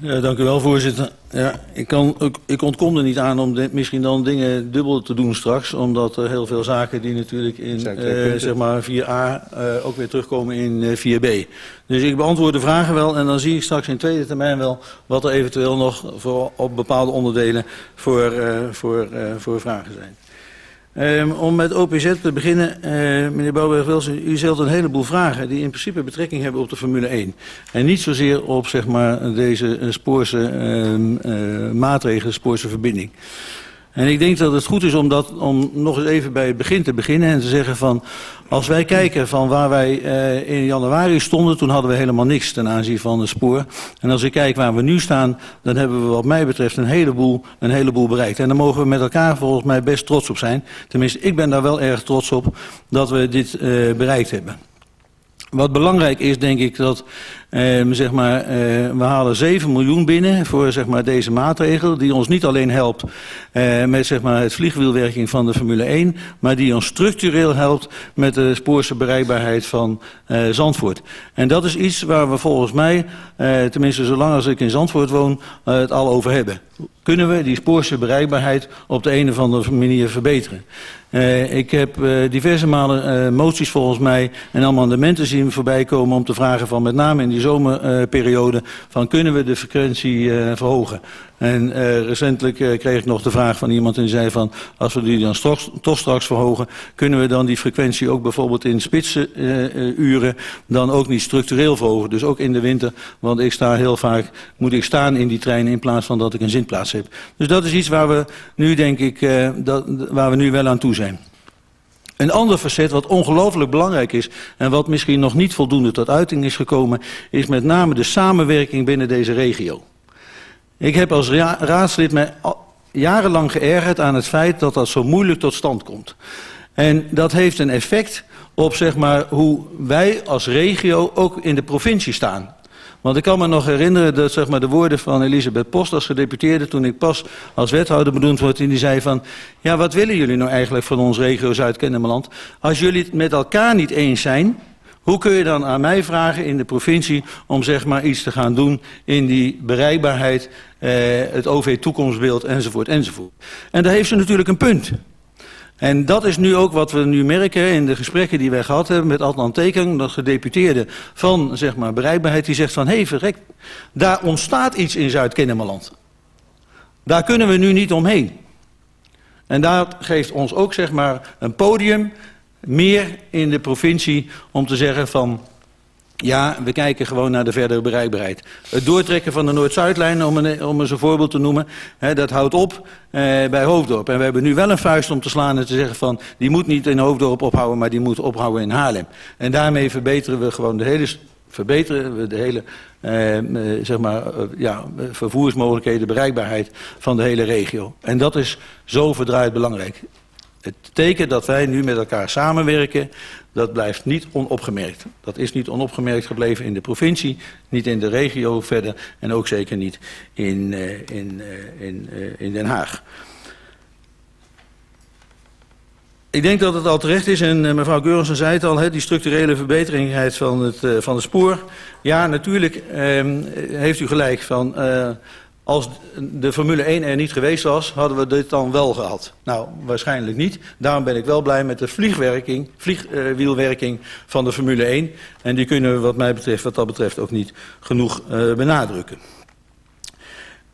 Ja, dank u wel, voorzitter. Ja, ik, kan, ik, ik ontkom er niet aan om de, misschien dan dingen dubbel te doen straks. Omdat er heel veel zaken die natuurlijk in uh, zeg maar 4a uh, ook weer terugkomen in uh, 4b. Dus ik beantwoord de vragen wel en dan zie ik straks in tweede termijn wel wat er eventueel nog voor, op bepaalde onderdelen voor, voor, voor vragen zijn. Um, om met OPZ te beginnen, uh, meneer Bouwberg-Wilson, u stelt een heleboel vragen die in principe betrekking hebben op de Formule 1. En niet zozeer op zeg maar, deze spoorse uh, uh, maatregelen, spoorse verbinding. En ik denk dat het goed is om, om nog eens even bij het begin te beginnen en te zeggen van... Als wij kijken van waar wij uh, in januari stonden, toen hadden we helemaal niks ten aanzien van het spoor. En als ik kijk waar we nu staan, dan hebben we wat mij betreft een heleboel, een heleboel bereikt. En daar mogen we met elkaar volgens mij best trots op zijn. Tenminste, ik ben daar wel erg trots op dat we dit uh, bereikt hebben. Wat belangrijk is, denk ik, dat eh, zeg maar, eh, we halen 7 miljoen binnen voor zeg maar, deze maatregel. Die ons niet alleen helpt eh, met zeg maar, het vliegwielwerking van de Formule 1. Maar die ons structureel helpt met de spoorse bereikbaarheid van eh, Zandvoort. En dat is iets waar we volgens mij, eh, tenminste zolang als ik in Zandvoort woon, eh, het al over hebben. Kunnen we die spoorse bereikbaarheid op de een of andere manier verbeteren? Uh, ik heb uh, diverse malen uh, moties volgens mij en amendementen zien voorbij komen om te vragen van met name in die zomerperiode van kunnen we de frequentie verhogen. En uh, recentelijk uh, kreeg ik nog de vraag van iemand en die zei van als we die dan toch, straks verhogen, kunnen we dan die frequentie ook bijvoorbeeld in spitse uh, uren dan ook niet structureel verhogen. Dus ook in de winter, want ik sta heel vaak, moet ik staan in die treinen in plaats van dat ik een zitplaats heb. Dus dat is iets waar we nu denk ik, dat, waar we nu wel aan toe zijn. Een ander facet wat ongelooflijk belangrijk is en wat misschien nog niet voldoende tot uiting is gekomen, is met name de samenwerking binnen deze regio. Ik heb als raadslid mij jarenlang geërgerd aan het feit dat dat zo moeilijk tot stand komt. En dat heeft een effect op zeg maar, hoe wij als regio ook in de provincie staan. Want ik kan me nog herinneren dat zeg maar, de woorden van Elisabeth Post als gedeputeerde... toen ik pas als wethouder benoemd word en die zei van... ja, wat willen jullie nou eigenlijk van ons regio Zuid-Kennemerland? Als jullie het met elkaar niet eens zijn... Hoe kun je dan aan mij vragen in de provincie om zeg maar iets te gaan doen in die bereikbaarheid, eh, het OV-toekomstbeeld enzovoort enzovoort. En daar heeft ze natuurlijk een punt. En dat is nu ook wat we nu merken in de gesprekken die wij gehad hebben met Adnan dat gedeputeerde van zeg maar, bereikbaarheid, die zegt van hé hey, verrek, daar ontstaat iets in Zuid-Kennemerland. Daar kunnen we nu niet omheen. En dat geeft ons ook zeg maar, een podium meer in de provincie om te zeggen van... Ja, we kijken gewoon naar de verdere bereikbaarheid. Het doortrekken van de Noord-Zuidlijn, om een, om eens een voorbeeld te noemen... Hè, dat houdt op eh, bij Hoofddorp. En we hebben nu wel een vuist om te slaan en te zeggen van... die moet niet in Hoofddorp ophouden, maar die moet ophouden in Haarlem. En daarmee verbeteren we gewoon de hele verbeteren we de hele eh, eh zeg maar, eh, ja, vervoersmogelijkheden, bereikbaarheid van de hele regio. En dat is zo verdraaid belangrijk. Het teken dat wij nu met elkaar samenwerken, dat blijft niet onopgemerkt. Dat is niet onopgemerkt gebleven in de provincie, niet in de regio verder en ook zeker niet in, uh, in, uh, in, uh, in Den Haag. Ik denk dat het al terecht is, en mevrouw Geurensen zei het al, die structurele verbetering van het, van het spoor. Ja, natuurlijk ehm, heeft u gelijk van als de Formule 1 er niet geweest was, hadden we dit dan wel gehad. Nou, waarschijnlijk niet. Daarom ben ik wel blij met de vliegwerking, vliegwielwerking van de Formule 1. En die kunnen we wat mij betreft, wat dat betreft ook niet genoeg uh, benadrukken.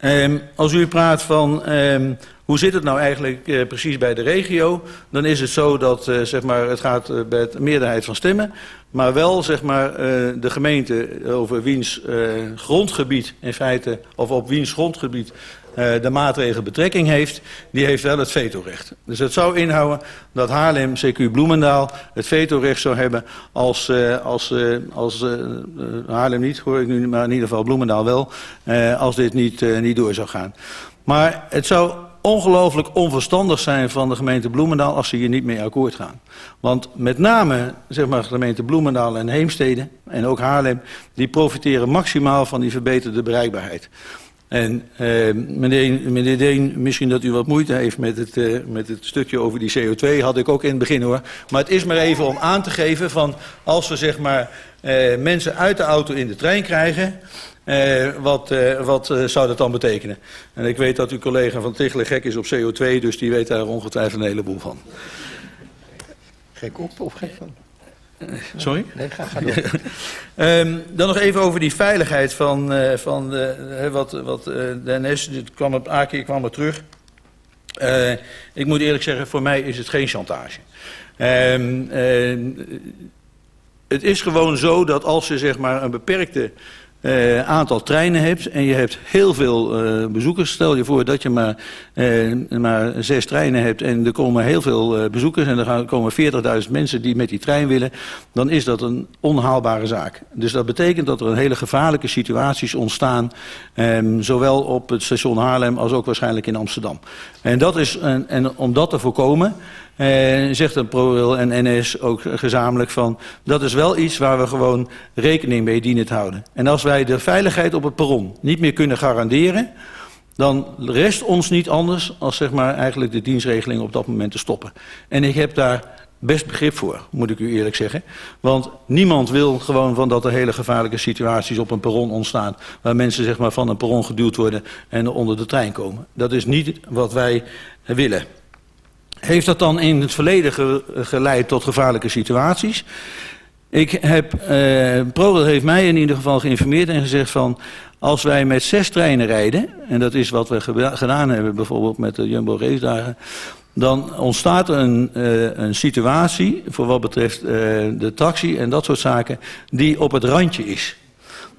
Um, als u praat van um, hoe zit het nou eigenlijk uh, precies bij de regio, dan is het zo dat uh, zeg maar, het gaat uh, bij de meerderheid van stemmen. Maar wel zeg maar, de gemeente over wiens grondgebied in feite, of op wiens grondgebied de maatregel betrekking heeft, die heeft wel het vetorecht. Dus het zou inhouden dat Haarlem, CQ Bloemendaal, het vetorecht zou hebben als, uh, als, uh, als Haarlem niet, hoor ik nu, maar in ieder geval Bloemendaal wel, als dit niet, niet door zou gaan. Maar het zou ongelooflijk onverstandig zijn van de gemeente Bloemendaal als ze hier niet mee akkoord gaan. Want met name zeg maar, gemeente Bloemendaal en Heemstede en ook Haarlem, die profiteren maximaal van die verbeterde bereikbaarheid. En uh, meneer, meneer Deen, misschien dat u wat moeite heeft met het, uh, met het stukje over die CO2, had ik ook in het begin hoor. Maar het is maar even om aan te geven van als we zeg maar uh, mensen uit de auto in de trein krijgen, uh, wat, wat zou dat dan betekenen? En ik weet dat uw collega van Tichelen gek is op CO2, dus die weet daar ongetwijfeld een heleboel van. Gek op of gek van? Sorry? Nee, ga, ga door. um, dan nog even over die veiligheid van, uh, van de, wat, wat uh, de NS, dit kwam op keer kwam er terug. Uh, ik moet eerlijk zeggen, voor mij is het geen chantage. Um, het is gewoon zo dat als je zeg maar een beperkte uh, aantal treinen hebt en je hebt heel veel uh, bezoekers. Stel je voor dat je maar, uh, maar zes treinen hebt en er komen heel veel bezoekers en er gaan, komen 40.000 mensen die met die trein willen. Dan is dat een onhaalbare zaak. Dus dat betekent dat er hele gevaarlijke situaties ontstaan. Um, zowel op het station Haarlem als ook waarschijnlijk in Amsterdam. En, dat is, en om dat te voorkomen eh, zegt dan ProRail en NS ook gezamenlijk van... dat is wel iets waar we gewoon rekening mee dienen te houden. En als wij de veiligheid op het perron niet meer kunnen garanderen... dan rest ons niet anders als zeg maar, eigenlijk de dienstregeling op dat moment te stoppen. En ik heb daar best begrip voor, moet ik u eerlijk zeggen. Want niemand wil gewoon van dat er hele gevaarlijke situaties op een perron ontstaan... waar mensen zeg maar, van een perron geduwd worden en onder de trein komen. Dat is niet wat wij willen. Heeft dat dan in het verleden geleid tot gevaarlijke situaties? Ik heb, eh, ProRail heeft mij in ieder geval geïnformeerd en gezegd van... als wij met zes treinen rijden, en dat is wat we gedaan hebben bijvoorbeeld met de Jumbo Race dagen dan ontstaat er een, uh, een situatie voor wat betreft uh, de taxi en dat soort zaken die op het randje is.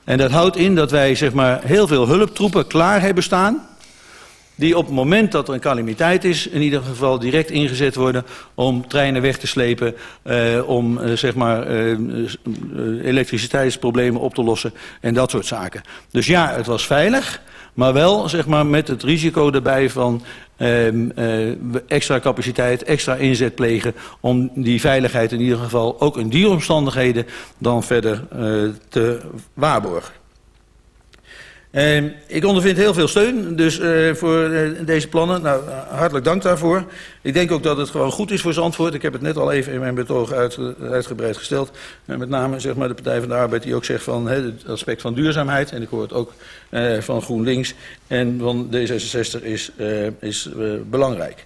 En dat houdt in dat wij zeg maar, heel veel hulptroepen klaar hebben staan die op het moment dat er een calamiteit is, in ieder geval direct ingezet worden om treinen weg te slepen, uh, om uh, zeg maar uh, elektriciteitsproblemen op te lossen en dat soort zaken. Dus ja, het was veilig, maar wel zeg maar met het risico erbij van uh, extra capaciteit, extra inzet plegen om die veiligheid in ieder geval ook in die omstandigheden dan verder te waarborgen. Uh, ik ondervind heel veel steun dus, uh, voor uh, deze plannen. Nou, hartelijk dank daarvoor. Ik denk ook dat het gewoon goed is voor Zandvoort. Ik heb het net al even in mijn betoog uit, uitgebreid gesteld. met name zeg maar, de Partij van de Arbeid die ook zegt van he, het aspect van duurzaamheid. En ik hoor het ook van GroenLinks en van D66 is, is belangrijk.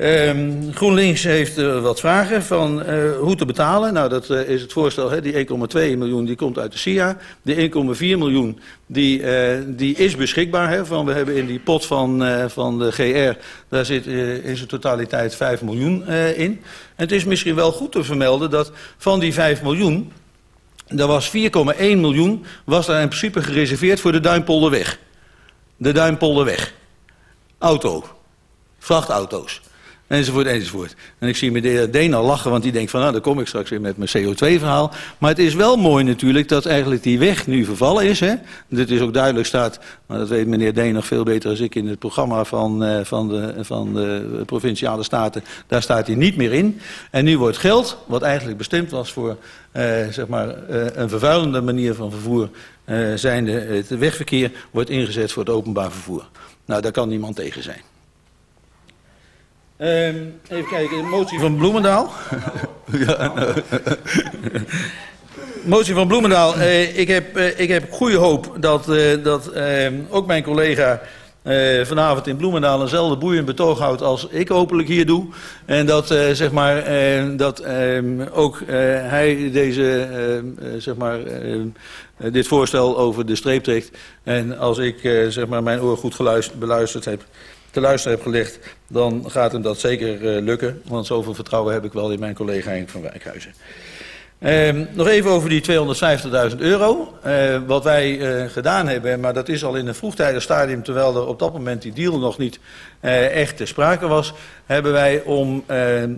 Um, GroenLinks heeft uh, wat vragen van uh, hoe te betalen. Nou, dat uh, is het voorstel, hè, die 1,2 miljoen die komt uit de SIA. Die 1,4 miljoen die, die is beschikbaar. Hè, van, we hebben in die pot van, van de GR, daar zit in zijn totaliteit 5 miljoen in. En het is misschien wel goed te vermelden dat van die 5 miljoen... er was 4,1 miljoen, was daar in principe gereserveerd voor de Duimpolderweg. De Duimpolderweg. Auto. Vrachtauto's. Enzovoort, enzovoort. En ik zie meneer Deen al lachen, want die denkt van... nou, dan kom ik straks weer met mijn CO2-verhaal. Maar het is wel mooi natuurlijk dat eigenlijk die weg nu vervallen is. Hè? Dit is ook duidelijk staat, maar dat weet meneer Deen nog veel beter als ik... in het programma van, uh, van, de, van de Provinciale Staten. Daar staat hij niet meer in. En nu wordt geld, wat eigenlijk bestemd was voor... Uh, zeg maar, uh, een vervuilende manier van vervoer... zijnde het wegverkeer, wordt ingezet voor het openbaar vervoer. Nou, daar kan niemand tegen zijn. Um, even kijken, een motie van Bloemendaal. ja, motie van Bloemendaal. Uh, ik, heb, uh, ik heb goede hoop dat, uh, dat ook mijn collega vanavond in Bloemendaal eenzelfde boeiend betoog houdt als ik hopelijk hier doe. En dat, zeg maar, dat ehm, ook hij deze, zeg maar, dit voorstel over de streep trekt. En als ik zeg maar, mijn oor goed geluisterd, beluisterd heb te luisteren heb gelegd, dan gaat hem dat zeker uh, lukken. Want zoveel vertrouwen heb ik wel in mijn collega Henk van Wijkhuizen. Uh, nog even over die 250.000 euro. Uh, wat wij uh, gedaan hebben, maar dat is al in een vroegtijdig stadium... terwijl er op dat moment die deal nog niet echt te sprake was... hebben wij om,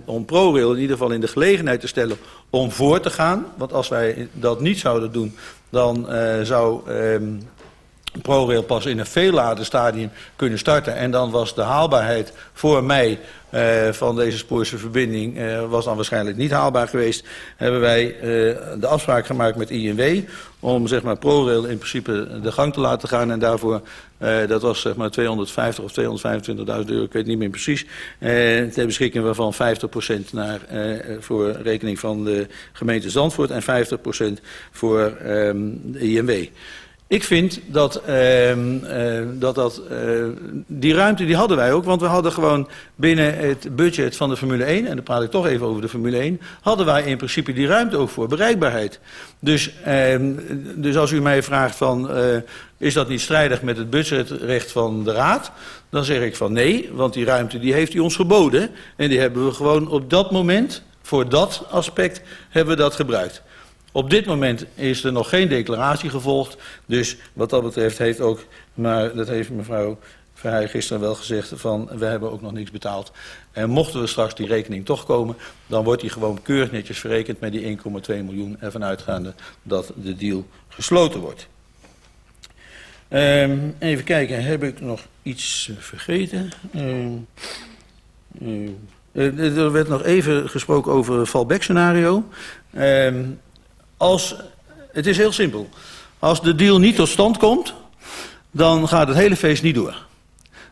om ProRail in ieder geval in de gelegenheid te stellen om voor te gaan. Want als wij dat niet zouden doen, dan zou ehm, ProRail pas in een veel later stadium kunnen starten. En dan was de haalbaarheid voor mij uh, van deze spoorse verbinding uh, was dan waarschijnlijk niet haalbaar geweest. Hebben wij uh, de afspraak gemaakt met INW om zeg maar ProRail in principe de gang te laten gaan. En daarvoor, dat was zeg maar 250 of 225.000 euro, ik weet niet meer precies. ter beschikking waarvan 50% naar, voor rekening van de gemeente Zandvoort en 50% voor um, de INW. Ik vind dat, uh, uh, dat, dat uh, die ruimte die hadden wij ook. Want we hadden gewoon binnen het budget van de Formule 1... en dan praat ik toch even over de Formule 1... hadden wij in principe die ruimte ook voor bereikbaarheid. Dus, ehm, dus als u mij vraagt van... Eh, is dat niet strijdig met het budgetrecht van de Raad? Dan zeg ik van nee, want die ruimte die heeft hij ons geboden. En die hebben we gewoon op dat moment, voor dat aspect, hebben we dat gebruikt. Op dit moment is er nog geen declaratie gevolgd. Dus wat dat betreft heeft ook, maar dat heeft mevrouw Verheij gisteren wel gezegd, van we hebben ook nog niks betaald. En mochten we straks die rekening toch komen, dan wordt die gewoon keurig netjes verrekend met die 1,2 miljoen ervan uitgaande dat de deal gesloten wordt. Um, even kijken, heb ik nog iets vergeten? Um, um, Uh, er werd nog even gesproken over fallback scenario. Als, het is heel simpel. Als de deal niet tot stand komt, dan gaat het hele feest niet door.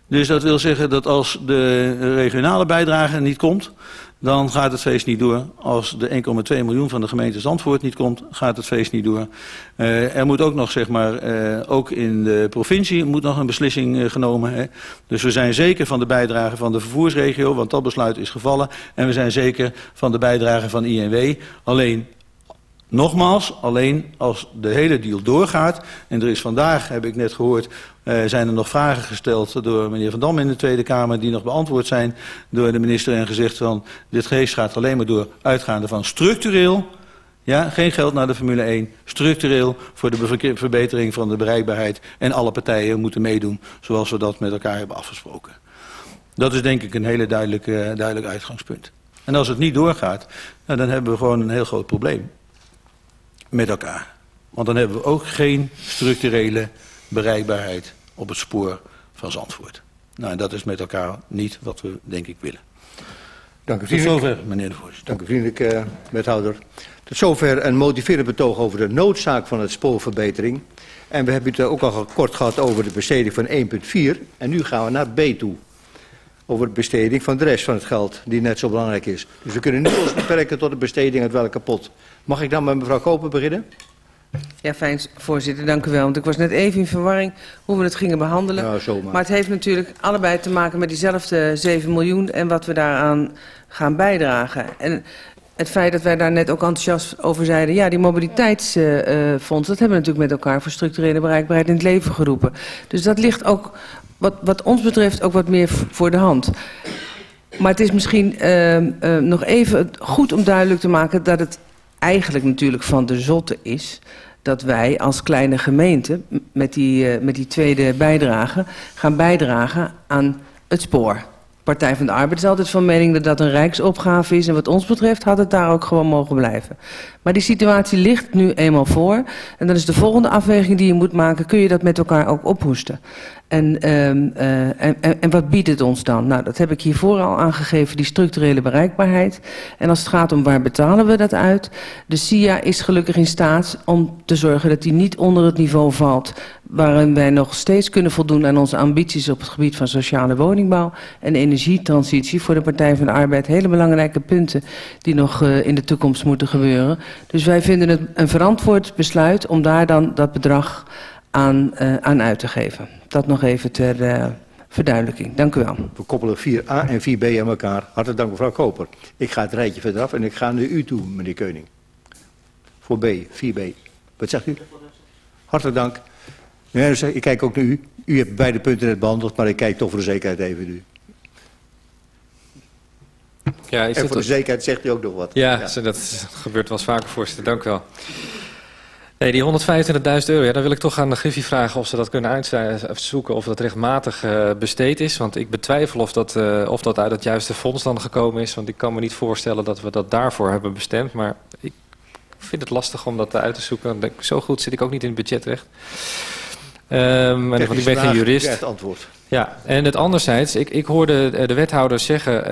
Dus dat wil zeggen dat als de regionale bijdrage niet komt, dan gaat het feest niet door. Als de 1,2 miljoen van de gemeente Zandvoort niet komt, gaat het feest niet door. Uh, er moet ook nog, zeg maar, uh, ook in de provincie moet nog een beslissing uh, genomen. Hè. Dus we zijn zeker van de bijdrage van de vervoersregio, want dat besluit is gevallen. En we zijn zeker van de bijdrage van INW. Alleen Nogmaals, alleen als de hele deal doorgaat... en er is vandaag, heb ik net gehoord... Uh, zijn er nog vragen gesteld door meneer Van Dam in de Tweede Kamer... die nog beantwoord zijn door de minister en gezegd van... dit geest gaat alleen maar door uitgaande van structureel... Ja, geen geld naar de Formule 1. Structureel voor de verbetering van de bereikbaarheid. En alle partijen moeten meedoen zoals we dat met elkaar hebben afgesproken. Dat is denk ik een hele duidelijke, duidelijk uitgangspunt. En als het niet doorgaat, nou, dan hebben we gewoon een heel groot probleem met elkaar. Want dan hebben we ook geen structurele bereikbaarheid op het spoor van Zandvoort. Nou, en dat is met elkaar niet wat we, denk ik, willen. Dank u vriendelijk. Tot zover, meneer de voorzitter. Dank u vriendelijk, uh, wethouder. Tot zover een motiverend betoog over de noodzaak van het spoorverbetering. En we hebben het ook al kort gehad over de besteding van 1,4. En nu gaan we naar B toe. Over de besteding van de rest van het geld, die net zo belangrijk is. Dus we kunnen nu ons beperken tot de besteding uit welke pot. Mag ik dan met mevrouw Koper beginnen? Ja, fijn, voorzitter, dank u wel. Want ik was net even in verwarring hoe we het gingen behandelen. Zomaar. Maar het heeft natuurlijk allebei te maken met diezelfde 7 miljoen en wat we daaraan gaan bijdragen. En het feit dat wij daar net ook enthousiast over zeiden... ja, die mobiliteitsfonds, dat hebben we natuurlijk met elkaar... voor structurele bereikbaarheid in het leven geroepen. Dus dat ligt ook, wat, wat ons betreft, ook wat meer voor de hand. Maar het is misschien uh, uh, nog even goed om duidelijk te maken... dat het eigenlijk natuurlijk van de zotte is dat wij als kleine gemeente met die, uh, met die tweede bijdrage gaan bijdragen aan het spoor. Partij van de Arbeid is altijd van mening dat dat een rijksopgave is. En wat ons betreft had het daar ook gewoon mogen blijven. Maar die situatie ligt nu eenmaal voor. En dan is de volgende afweging die je moet maken... kun je dat met elkaar ook ophoesten. En, um, uh, en, en, wat biedt het ons dan? Nou, dat heb ik hiervoor al aangegeven, die structurele bereikbaarheid. En als het gaat om waar betalen we dat uit... de SIA is gelukkig in staat om te zorgen dat die niet onder het niveau valt... waarin wij nog steeds kunnen voldoen aan onze ambities... op het gebied van sociale woningbouw en energietransitie... voor de Partij van de Arbeid hele belangrijke punten... die nog uh, in de toekomst moeten gebeuren. Dus wij vinden het een verantwoord besluit om daar dan dat bedrag aan, uh, aan uit te geven. Dat nog even ter uh, verduidelijking. Dank u wel. We koppelen 4a en 4b aan elkaar. Hartelijk dank mevrouw Koper. Ik ga het rijtje verder af en ik ga naar u toe, meneer Keuning. Voor B, 4b. Wat zegt u? Hartelijk dank. Ja, dus ik kijk ook naar u. U hebt beide punten net behandeld, maar ik kijk toch voor de zekerheid even nu. Ja, en voor de zekerheid zegt u ook nog wat. Ja, ja. dat gebeurt wel eens vaker, voorzitter. Dank u wel. Nee, die 125.000 euro, ja, dan wil ik toch aan de Griffie vragen of ze dat kunnen uitzoeken of dat rechtmatig uh, besteed is. Want ik betwijfel of dat, uh, of dat uit het juiste fonds dan gekomen is. Want ik kan me niet voorstellen dat we dat daarvoor hebben bestemd. Maar ik vind het lastig om dat uit te zoeken. Zo goed zit ik ook niet in het budgetrecht. Um, want ik ben geen jurist. Het antwoord. Ja, en het anderzijds, ik, ik hoorde de wethouder zeggen, uh,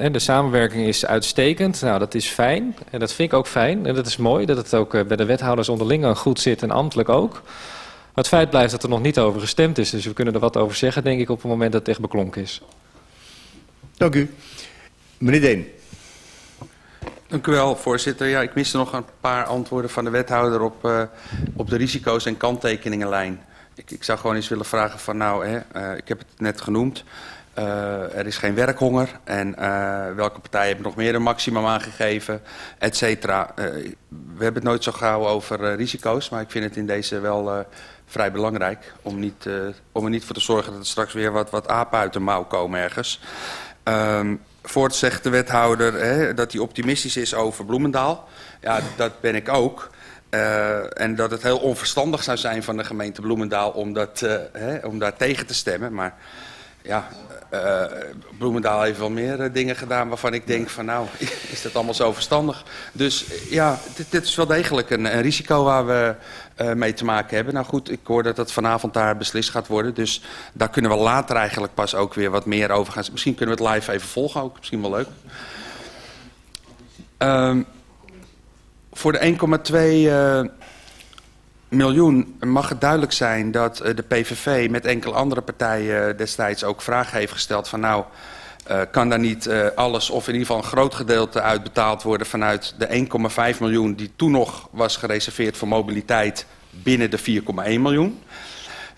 de, de samenwerking is uitstekend. Nou, dat is fijn en dat vind ik ook fijn. En dat is mooi dat het ook uh, bij de wethouders onderling goed zit en ambtelijk ook. Maar het feit blijft dat er nog niet over gestemd is. Dus we kunnen er wat over zeggen, denk ik, op het moment dat het echt beklonken is. Dank u. Meneer Deen. Dank u wel, voorzitter. Ja, ik miste nog een paar antwoorden van de wethouder op, uh, op de risico's en kanttekeningenlijn. Ik, ik zou gewoon eens willen vragen van nou, hè, uh, ik heb het net genoemd. Uh, er is geen werkhonger en uh, welke partijen hebben nog meer een maximum aangegeven, et cetera. We hebben het nooit zo gauw over risico's, maar ik vind het in deze wel vrij belangrijk om, niet, om er niet voor te zorgen dat er straks weer wat, wat apen uit de mouw komen ergens. Um, Voort zegt de wethouder hè, dat hij optimistisch is over Bloemendaal. Ja, dat ben ik ook. Uh, en dat het heel onverstandig zou zijn van de gemeente Bloemendaal om, dat, uh, hè, om daar tegen te stemmen. Maar ja, uh, Bloemendaal heeft wel meer dingen gedaan waarvan ik denk van nou, is dat allemaal zo verstandig. Dus ja, dit, is wel degelijk een, een risico waar we mee te maken hebben. Nou goed, ik hoor dat dat vanavond daar beslist gaat worden. Dus daar kunnen we later eigenlijk pas ook weer wat meer over gaan. Misschien kunnen we het live even volgen ook, misschien wel leuk. Um, voor de 1,2 miljoen mag het duidelijk zijn dat de PVV met enkele andere partijen destijds ook vragen heeft gesteld van nou... Uh, kan daar niet alles of in ieder geval een groot gedeelte uitbetaald worden vanuit de 1,5 miljoen die toen nog was gereserveerd voor mobiliteit binnen de 4,1 miljoen.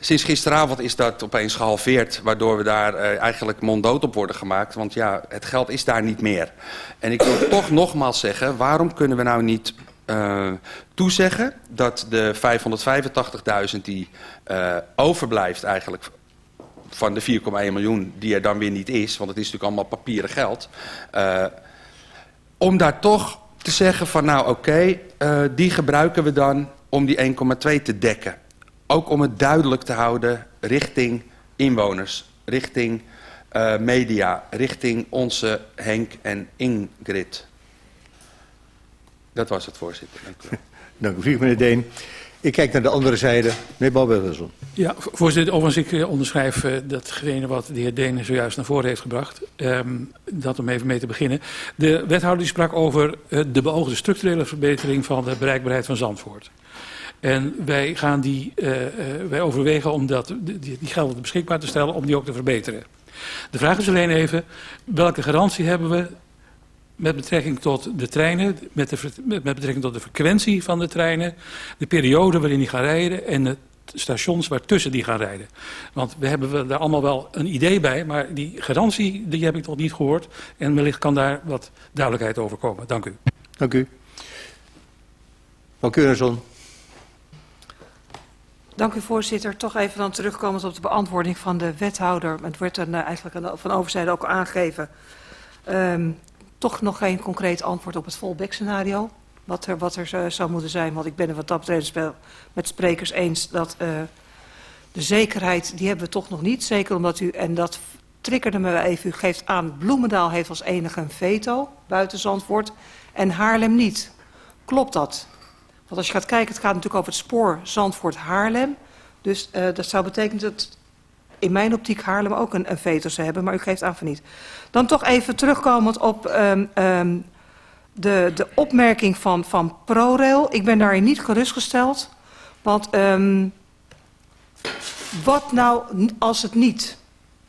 Sinds gisteravond is dat opeens gehalveerd, waardoor we daar eigenlijk monddood op worden gemaakt. Want ja, het geld is daar niet meer. En ik wil toch nogmaals zeggen, waarom kunnen we nou niet uh, toezeggen dat de 585.000 die uh, overblijft eigenlijk van de 4,1 miljoen die er dan weer niet is, want het is natuurlijk allemaal papieren geld, uh, om daar toch te zeggen van nou oké, die gebruiken we dan om die 1,2 te dekken. Ook om het duidelijk te houden richting inwoners, richting media, richting onze Henk en Ingrid. Dat was het, voorzitter. Dank u, Dank u meneer Deen. Ik kijk naar de andere zijde. Meneer Balbergelson. Ja, voorzitter, overigens ik onderschrijf uh, datgene wat de heer Deen zojuist naar voren heeft gebracht. Um, dat om even mee te beginnen. De wethouder die sprak over uh, de beoogde structurele verbetering van de bereikbaarheid van Zandvoort. En wij, gaan die, uh, wij overwegen om dat, die, die gelden beschikbaar te stellen om die ook te verbeteren. De vraag is alleen even, welke garantie hebben we met betrekking tot de treinen, met, de, met betrekking tot de frequentie van de treinen, de periode waarin die gaan rijden en de stations waartussen die gaan rijden. Want we hebben daar allemaal wel een idee bij, maar die garantie die heb ik nog niet gehoord. En wellicht kan daar wat duidelijkheid over komen. Dank u. Dank u. Van Keurenson. Dank u voorzitter. Toch even dan terugkomend op de beantwoording van de wethouder. Het werd dan eigenlijk van overzijde ook aangegeven. Um, toch nog geen concreet antwoord op het fallback scenario. Wat er, wat er zou moeten zijn. Want ik ben het wat dat betreft met sprekers eens dat uh, de zekerheid, die hebben we toch nog niet. Zeker omdat u, en dat triggerde me even, u geeft aan, Bloemendaal heeft als enige een veto buiten Zandvoort en Haarlem niet. Klopt dat? Want als je gaat kijken, het gaat natuurlijk over het spoor Zandvoort-Haarlem. Dus uh, dat zou betekenen dat in mijn optiek Haarlem ook een, een zou hebben, maar u geeft aan van niet. Dan toch even terugkomend op um, um, de, de opmerking van, van ProRail. Ik ben daarin niet gerustgesteld, want um, wat nou als het niet...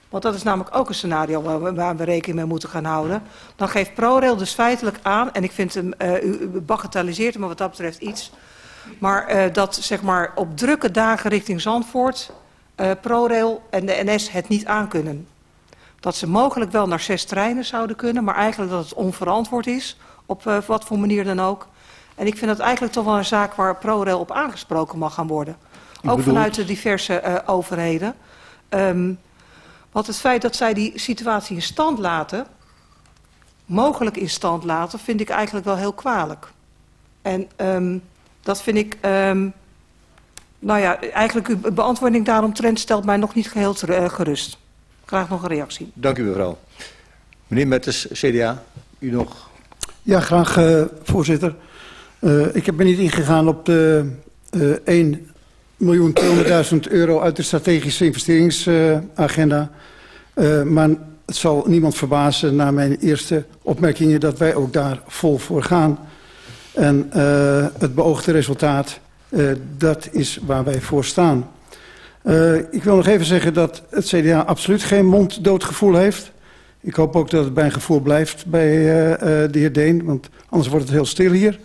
Want dat is namelijk ook een scenario waar we, waar we rekening mee moeten gaan houden. Dan geeft ProRail dus feitelijk aan, en ik vind hem, uh, u, u bagatelliseert hem wat dat betreft iets... maar uh, dat zeg maar op drukke dagen richting Zandvoort uh, ProRail en de NS het niet aankunnen. Dat ze mogelijk wel naar zes treinen zouden kunnen, maar eigenlijk dat het onverantwoord is, op uh, wat voor manier dan ook. En ik vind dat eigenlijk toch wel een zaak waar ProRail op aangesproken mag gaan worden. Ik ook bedoel... vanuit de diverse uh, overheden. Um, want het feit dat zij die situatie in stand laten, mogelijk in stand laten, vind ik eigenlijk wel heel kwalijk. En um, dat vind ik um, nou ja, eigenlijk uw beantwoording daaromtrent stelt mij nog niet geheel uh, gerust. Graag nog een reactie. Dank u mevrouw. Meneer Metters, CDA, u nog? Ja, graag uh, voorzitter. Uh, ik ben niet ingegaan op de uh, 1 miljoen 200.000 euro uit de strategische investeringsagenda. maar het zal niemand verbazen na mijn eerste opmerkingen dat wij ook daar vol voor gaan. En het beoogde resultaat Uh, dat is waar wij voor staan. Uh, ik wil nog even zeggen dat het CDA absoluut geen monddoodgevoel heeft. Ik hoop ook dat het bij gevoel blijft bij uh, de heer Deen, want anders wordt het heel stil hier.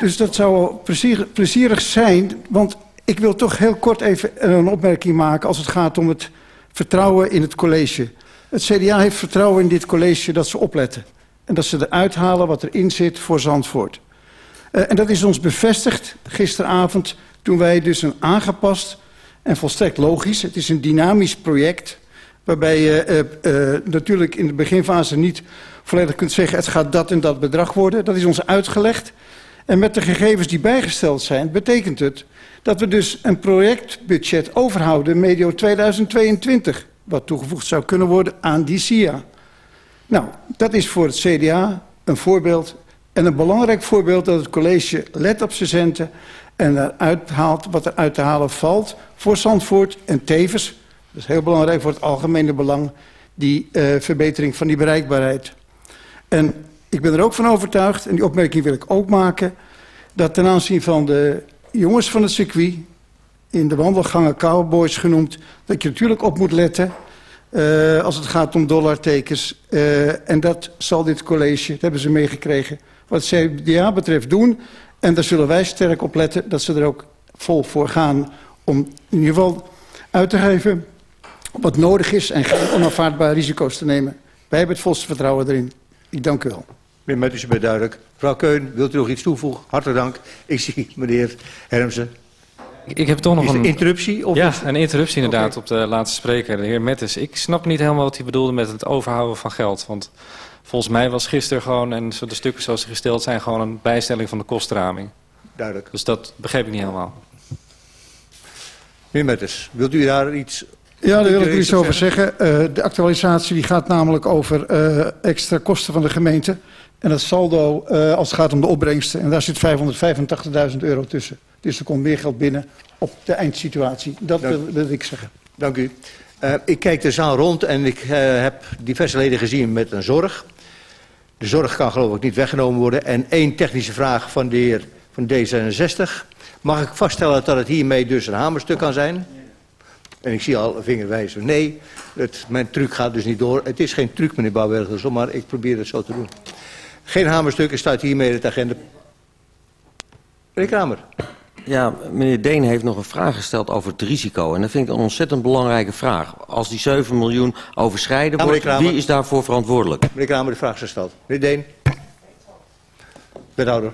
dus dat zou plezier, plezierig zijn, want ik wil toch heel kort even een opmerking maken als het gaat om het vertrouwen in het college. Het CDA heeft vertrouwen in dit college dat ze opletten. En dat ze eruit halen wat erin zit voor Zandvoort. Uh, en dat is ons bevestigd gisteravond toen wij dus een aangepast en volstrekt logisch, het is een dynamisch project waarbij je uh, uh, natuurlijk in de beginfase niet volledig kunt zeggen het gaat dat en dat bedrag worden. Dat is ons uitgelegd. En met de gegevens die bijgesteld zijn betekent het dat we dus een projectbudget overhouden medio 2022. wat toegevoegd zou kunnen worden aan die SIA. Nou, dat is voor het CDA een voorbeeld en een belangrijk voorbeeld dat het college let op zijn centen en eruit haalt wat er uit te halen valt voor Zandvoort en tevens, dat is heel belangrijk voor het algemene belang, die uh, verbetering van die bereikbaarheid. En ik ben er ook van overtuigd, en die opmerking wil ik ook maken, dat ten aanzien van de jongens van het circuit, in de wandelgangen cowboys genoemd, dat je natuurlijk op moet letten uh, als het gaat om dollartekens. Uh, en dat zal dit college, dat hebben ze meegekregen, wat CDA betreft doen. En daar zullen wij sterk op letten dat ze er ook vol voor gaan om in ieder geval uit te geven wat nodig is en geen onaanvaardbare risico's te nemen. Wij hebben het volste vertrouwen erin. Ik dank u wel. Meneer Metters, u bent duidelijk. Mevrouw Keun, wilt u nog iets toevoegen? Hartelijk dank. Ik zie meneer Hermsen. Ik heb toch nog is een... interruptie? Of ja, is... een interruptie inderdaad okay. op de laatste spreker, de heer Mettes. Ik snap niet helemaal wat hij bedoelde met het overhouden van geld. Want volgens mij was gisteren gewoon, en de stukken zoals ze gesteld zijn... gewoon een bijstelling van de kostenraming. Duidelijk. Dus dat begreep ik niet helemaal. Meneer Mettes, wilt u daar iets... Ja, daar wil ik iets over zeggen. Uh, de actualisatie die gaat namelijk over uh, extra kosten van de gemeente. En het saldo uh, als het gaat om de opbrengsten. En daar zit 585.000 euro tussen. Dus er komt meer geld binnen op de eindsituatie. Dat wil, wil ik zeggen. Dank u. Uh, ik kijk de zaal rond en ik uh, heb diverse leden gezien met een zorg. De zorg kan geloof ik niet weggenomen worden. En één technische vraag van de heer van D66. Mag ik vaststellen dat het hiermee dus een hamerstuk kan zijn? En ik zie al een vingerwijzer. Nee, het, mijn truc gaat dus niet door. Het is geen truc, meneer Bouwberger, maar ik probeer het zo te doen. Geen hamerstuk, er staat hiermee het agenda. Meneer Kramer. Ja, meneer Deen heeft nog een vraag gesteld over het risico. En dat vind ik een ontzettend belangrijke vraag. Als die 7 miljoen overschrijden ja, wordt, wie is daarvoor verantwoordelijk? Meneer Kramer, de vraag is gesteld. Meneer Deen. Wethouder.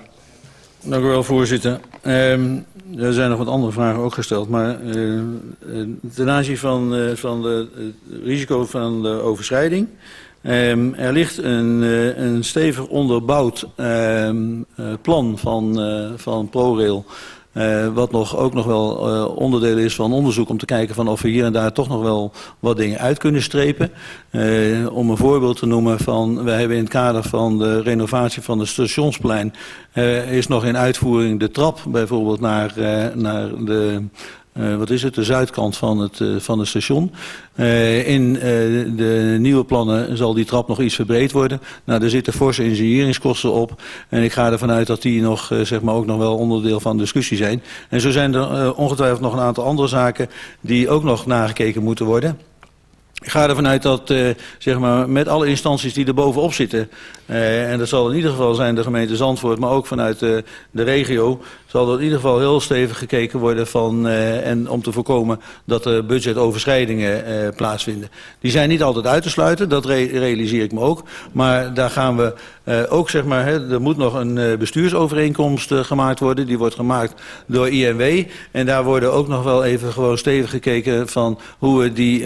Dank u wel, voorzitter. Um, er zijn nog wat andere vragen ook gesteld. Maar uh, ten aanzien van, uh, van de, het risico van de overschrijding... Um, er ligt een, uh, een stevig onderbouwd um, uh, plan van, uh, van ProRail... Uh, wat nog, ook nog wel uh, onderdeel is van onderzoek om te kijken van of we hier en daar toch nog wel wat dingen uit kunnen strepen. Uh, om een voorbeeld te noemen van, we hebben in het kader van de renovatie van de stationsplein, is nog in uitvoering de trap bijvoorbeeld naar, naar de uh, wat is het, de zuidkant van het, uh, van het station. Uh, in de nieuwe plannen zal die trap nog iets verbreed worden. Nou, er zitten forse engineeringskosten op. En ik ga ervan uit dat die nog, zeg maar, ook nog wel onderdeel van discussie zijn. En zo zijn er ongetwijfeld nog een aantal andere zaken die ook nog nagekeken moeten worden. Ik ga ervan uit dat uh, zeg maar, met alle instanties die er bovenop zitten... Uh, en dat zal in ieder geval zijn de gemeente Zandvoort... maar ook vanuit uh, de regio... zal er in ieder geval heel stevig gekeken worden... Van, en om te voorkomen dat er budgetoverschrijdingen plaatsvinden. Die zijn niet altijd uit te sluiten, dat re realiseer ik me ook. Maar daar gaan we ook, zeg maar... Hè, er moet nog een bestuursovereenkomst gemaakt worden. Die wordt gemaakt door INW. En daar worden ook nog wel even gewoon stevig gekeken... van hoe we die,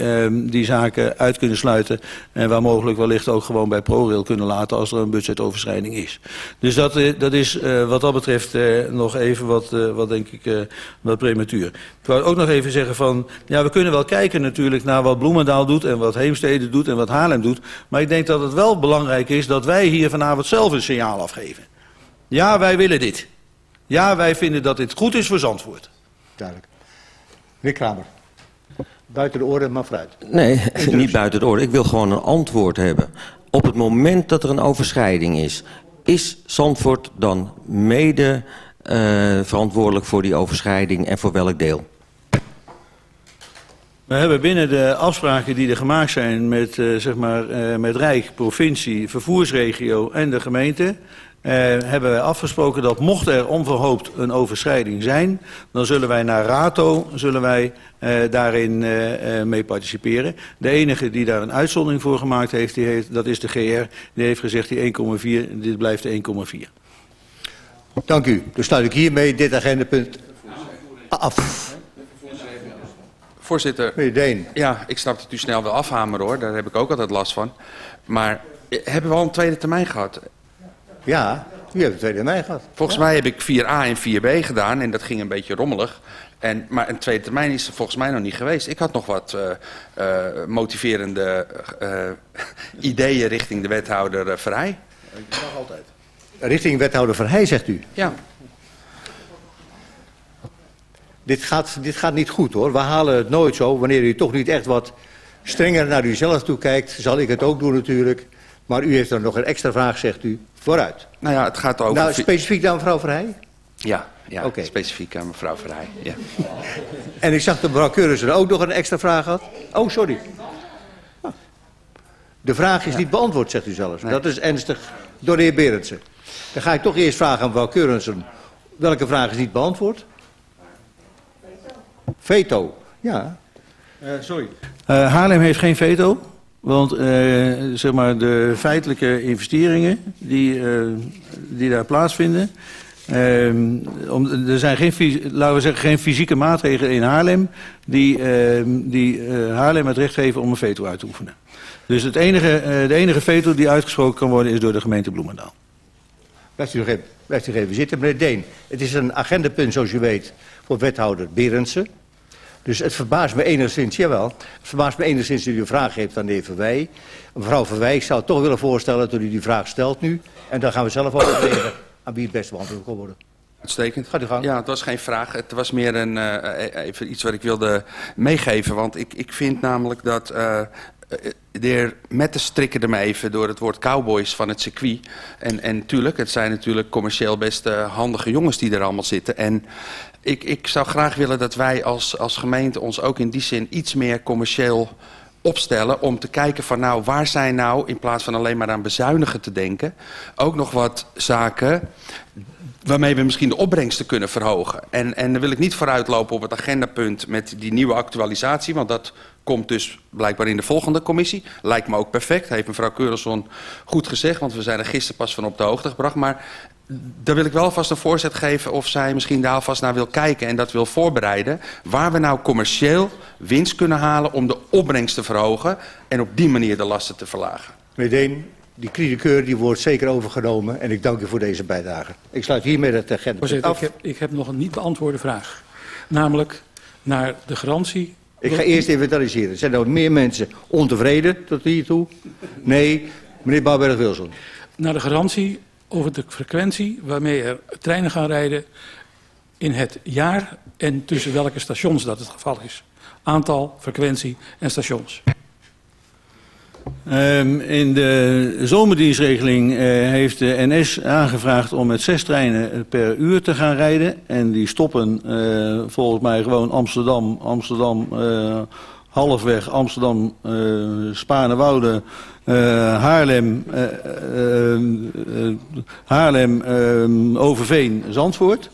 die zaken uit kunnen sluiten. En waar mogelijk wellicht ook gewoon bij ProRail kunnen laten... als er een budgetoverschrijding is. Dus dat, dat is uh, wat dat betreft uh, nog even wat, wat denk ik, wat prematuur. Ik wou ook nog even zeggen van, ja we kunnen wel kijken natuurlijk naar wat Bloemendaal doet en wat Heemstede doet en wat Haarlem doet. Maar ik denk dat het wel belangrijk is dat wij hier vanavond zelf een signaal afgeven. Ja, wij willen dit. Ja, wij vinden dat dit goed is voor Zandvoort. Duidelijk. Meneer Kramer. Buiten de orde, maar vooruit. Nee, niet buiten de orde. Ik wil gewoon een antwoord hebben op het moment dat er een overschrijding is, is Zandvoort dan mede uh, verantwoordelijk voor die overschrijding en voor welk deel? We hebben binnen de afspraken die er gemaakt zijn met, uh, zeg maar, uh, met Rijk, provincie, vervoersregio en de gemeente... Uh, hebben wij afgesproken dat mocht er onverhoopt een overschrijding zijn... dan zullen wij naar RATO zullen wij, uh, daarin uh, mee participeren. De enige die daar een uitzondering voor gemaakt heeft, die heeft dat is de GR. Die heeft gezegd die 1,4, dit blijft de 1,4. Dank u. Dus sluit ik hiermee dit agendapunt af. Voorzitter, Meneer Deen. ja, ik snap dat u snel wil afhameren hoor. Daar heb ik ook altijd last van. Maar hebben we al een tweede termijn gehad? Ja. U hebt de tweede termijn gehad. Volgens mij heb ik 4A en 4B gedaan en dat ging een beetje rommelig. En, maar een tweede termijn is er volgens mij nog niet geweest. Ik had nog wat uh, uh, motiverende uh, ideeën richting de wethouder Verheij. Ik mag altijd. Richting wethouder Verheij, zegt u? Ja. Dit gaat, dit gaat niet goed hoor. We halen het nooit zo. Wanneer u toch niet echt wat strenger naar uzelf toe kijkt, zal ik het ook doen natuurlijk. Maar u heeft er nog een extra vraag, zegt u. Vooruit. Nou ja, het gaat over... Nou, specifiek aan mevrouw Verheij? Ja, ja okay. specifiek aan mevrouw Verheij. Ja. en ik zag dat mevrouw Keurissen ook nog een extra vraag had. Oh, sorry. De vraag is ja. niet beantwoord, zegt u zelfs. Nee. Dat is ernstig door de heer Berendsen. Dan ga ik toch eerst vragen aan mevrouw Keurissen. Welke vraag is niet beantwoord? Veto. Ja. Uh, sorry. Uh, Haarlem heeft geen veto. Want uh, zeg maar de feitelijke investeringen die, die daar plaatsvinden... om, er zijn geen, laten we zeggen, geen fysieke maatregelen in Haarlem... die, die Haarlem het recht geven om een veto uit te oefenen. Dus het enige, de enige veto die uitgesproken kan worden is door de gemeente Bloemendaal. Blijft u u even zitten. Meneer Deen, het is een agendapunt zoals u weet voor wethouder Berendsen. Dus het verbaast me enigszins, jawel, het verbaast me enigszins dat u een vraag heeft aan de heer Verwij. Mevrouw Verwij, ik zou het toch willen voorstellen dat u die vraag stelt nu. En dan gaan we zelf overwegen aan wie het beste beantwoord kan worden. Uitstekend. Gaat u gang. Ja, het was geen vraag. Het was meer een, uh, even iets wat ik wilde meegeven. Want ik, ik vind namelijk dat... Uh, de heer Mette strikken er me even door het woord cowboys van het circuit. En, en tuurlijk, het zijn natuurlijk commercieel best uh, handige jongens die er allemaal zitten. En ik, ik zou graag willen dat wij als, als gemeente ons ook in die zin iets meer commercieel opstellen om te kijken van nou waar zijn nou in plaats van alleen maar aan bezuinigen te denken ook nog wat zaken waarmee we misschien de opbrengsten kunnen verhogen. En, en dan wil ik niet vooruitlopen op het agendapunt met die nieuwe actualisatie, want dat komt dus blijkbaar in de volgende commissie. Lijkt me ook perfect, heeft mevrouw Keurenson goed gezegd, want we zijn er gisteren pas van op de hoogte gebracht. Maar daar wil ik wel vast een voorzet geven of zij misschien daar alvast naar wil kijken en dat wil voorbereiden. Waar we nou commercieel winst kunnen halen om de opbrengst te verhogen en op die manier de lasten te verlagen. Meneer Deen, die kritiekeur die wordt zeker overgenomen en ik dank u voor deze bijdrage. Ik sluit hiermee het agenda af. Ik heb, ik heb nog een niet beantwoorde vraag. Namelijk naar de garantie... Ik ga eerst inventariseren. Zijn er meer mensen ontevreden tot hiertoe? Nee. Meneer Bouwberg-Wilson. Naar de garantie over de frequentie waarmee er treinen gaan rijden in het jaar en tussen welke stations dat het geval is. Aantal, frequentie en stations. Um, in de zomerdienstregeling uh, heeft de NS aangevraagd om met zes treinen per uur te gaan rijden. En die stoppen uh, volgens mij gewoon Amsterdam, Amsterdam, uh, halfweg Amsterdam, Spaarnwoude, Haarlem, Haarlem, Overveen, Zandvoort.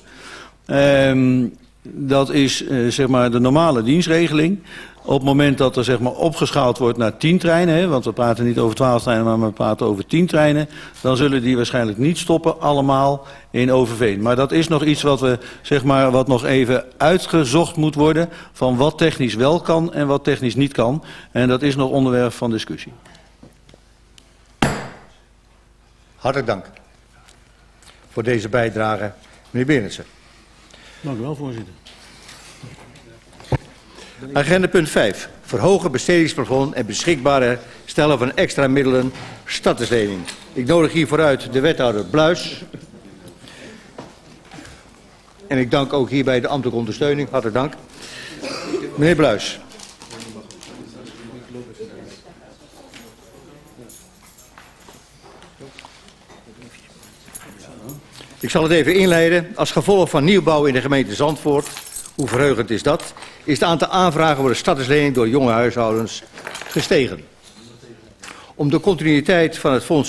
Um, dat is zeg maar de normale dienstregeling. Op het moment dat er zeg maar, opgeschaald wordt naar 10 treinen, hè, want we praten niet over 12 treinen, maar we praten over 10 treinen, dan zullen die waarschijnlijk niet stoppen, allemaal in Overveen. Maar dat is nog iets wat, we, zeg maar, wat nog even uitgezocht moet worden, van wat technisch wel kan en wat technisch niet kan. En dat is nog onderwerp van discussie. Hartelijk dank voor deze bijdrage. Meneer Berendsen. Dank u wel, voorzitter. Agenda punt 5. Verhogen bestedingsplafond en beschikbare stellen van extra middelen stadslening. Ik nodig hier vooruit de wethouder Bluis. En ik dank ook hierbij de ambtelijke ondersteuning. Hartelijk dank. Meneer Bluis. Ik zal het even inleiden. Als gevolg van nieuwbouw in de gemeente Zandvoort hoe verheugend is dat? Is het aantal aanvragen voor de statuslening door jonge huishoudens gestegen. Om de continuïteit van het fonds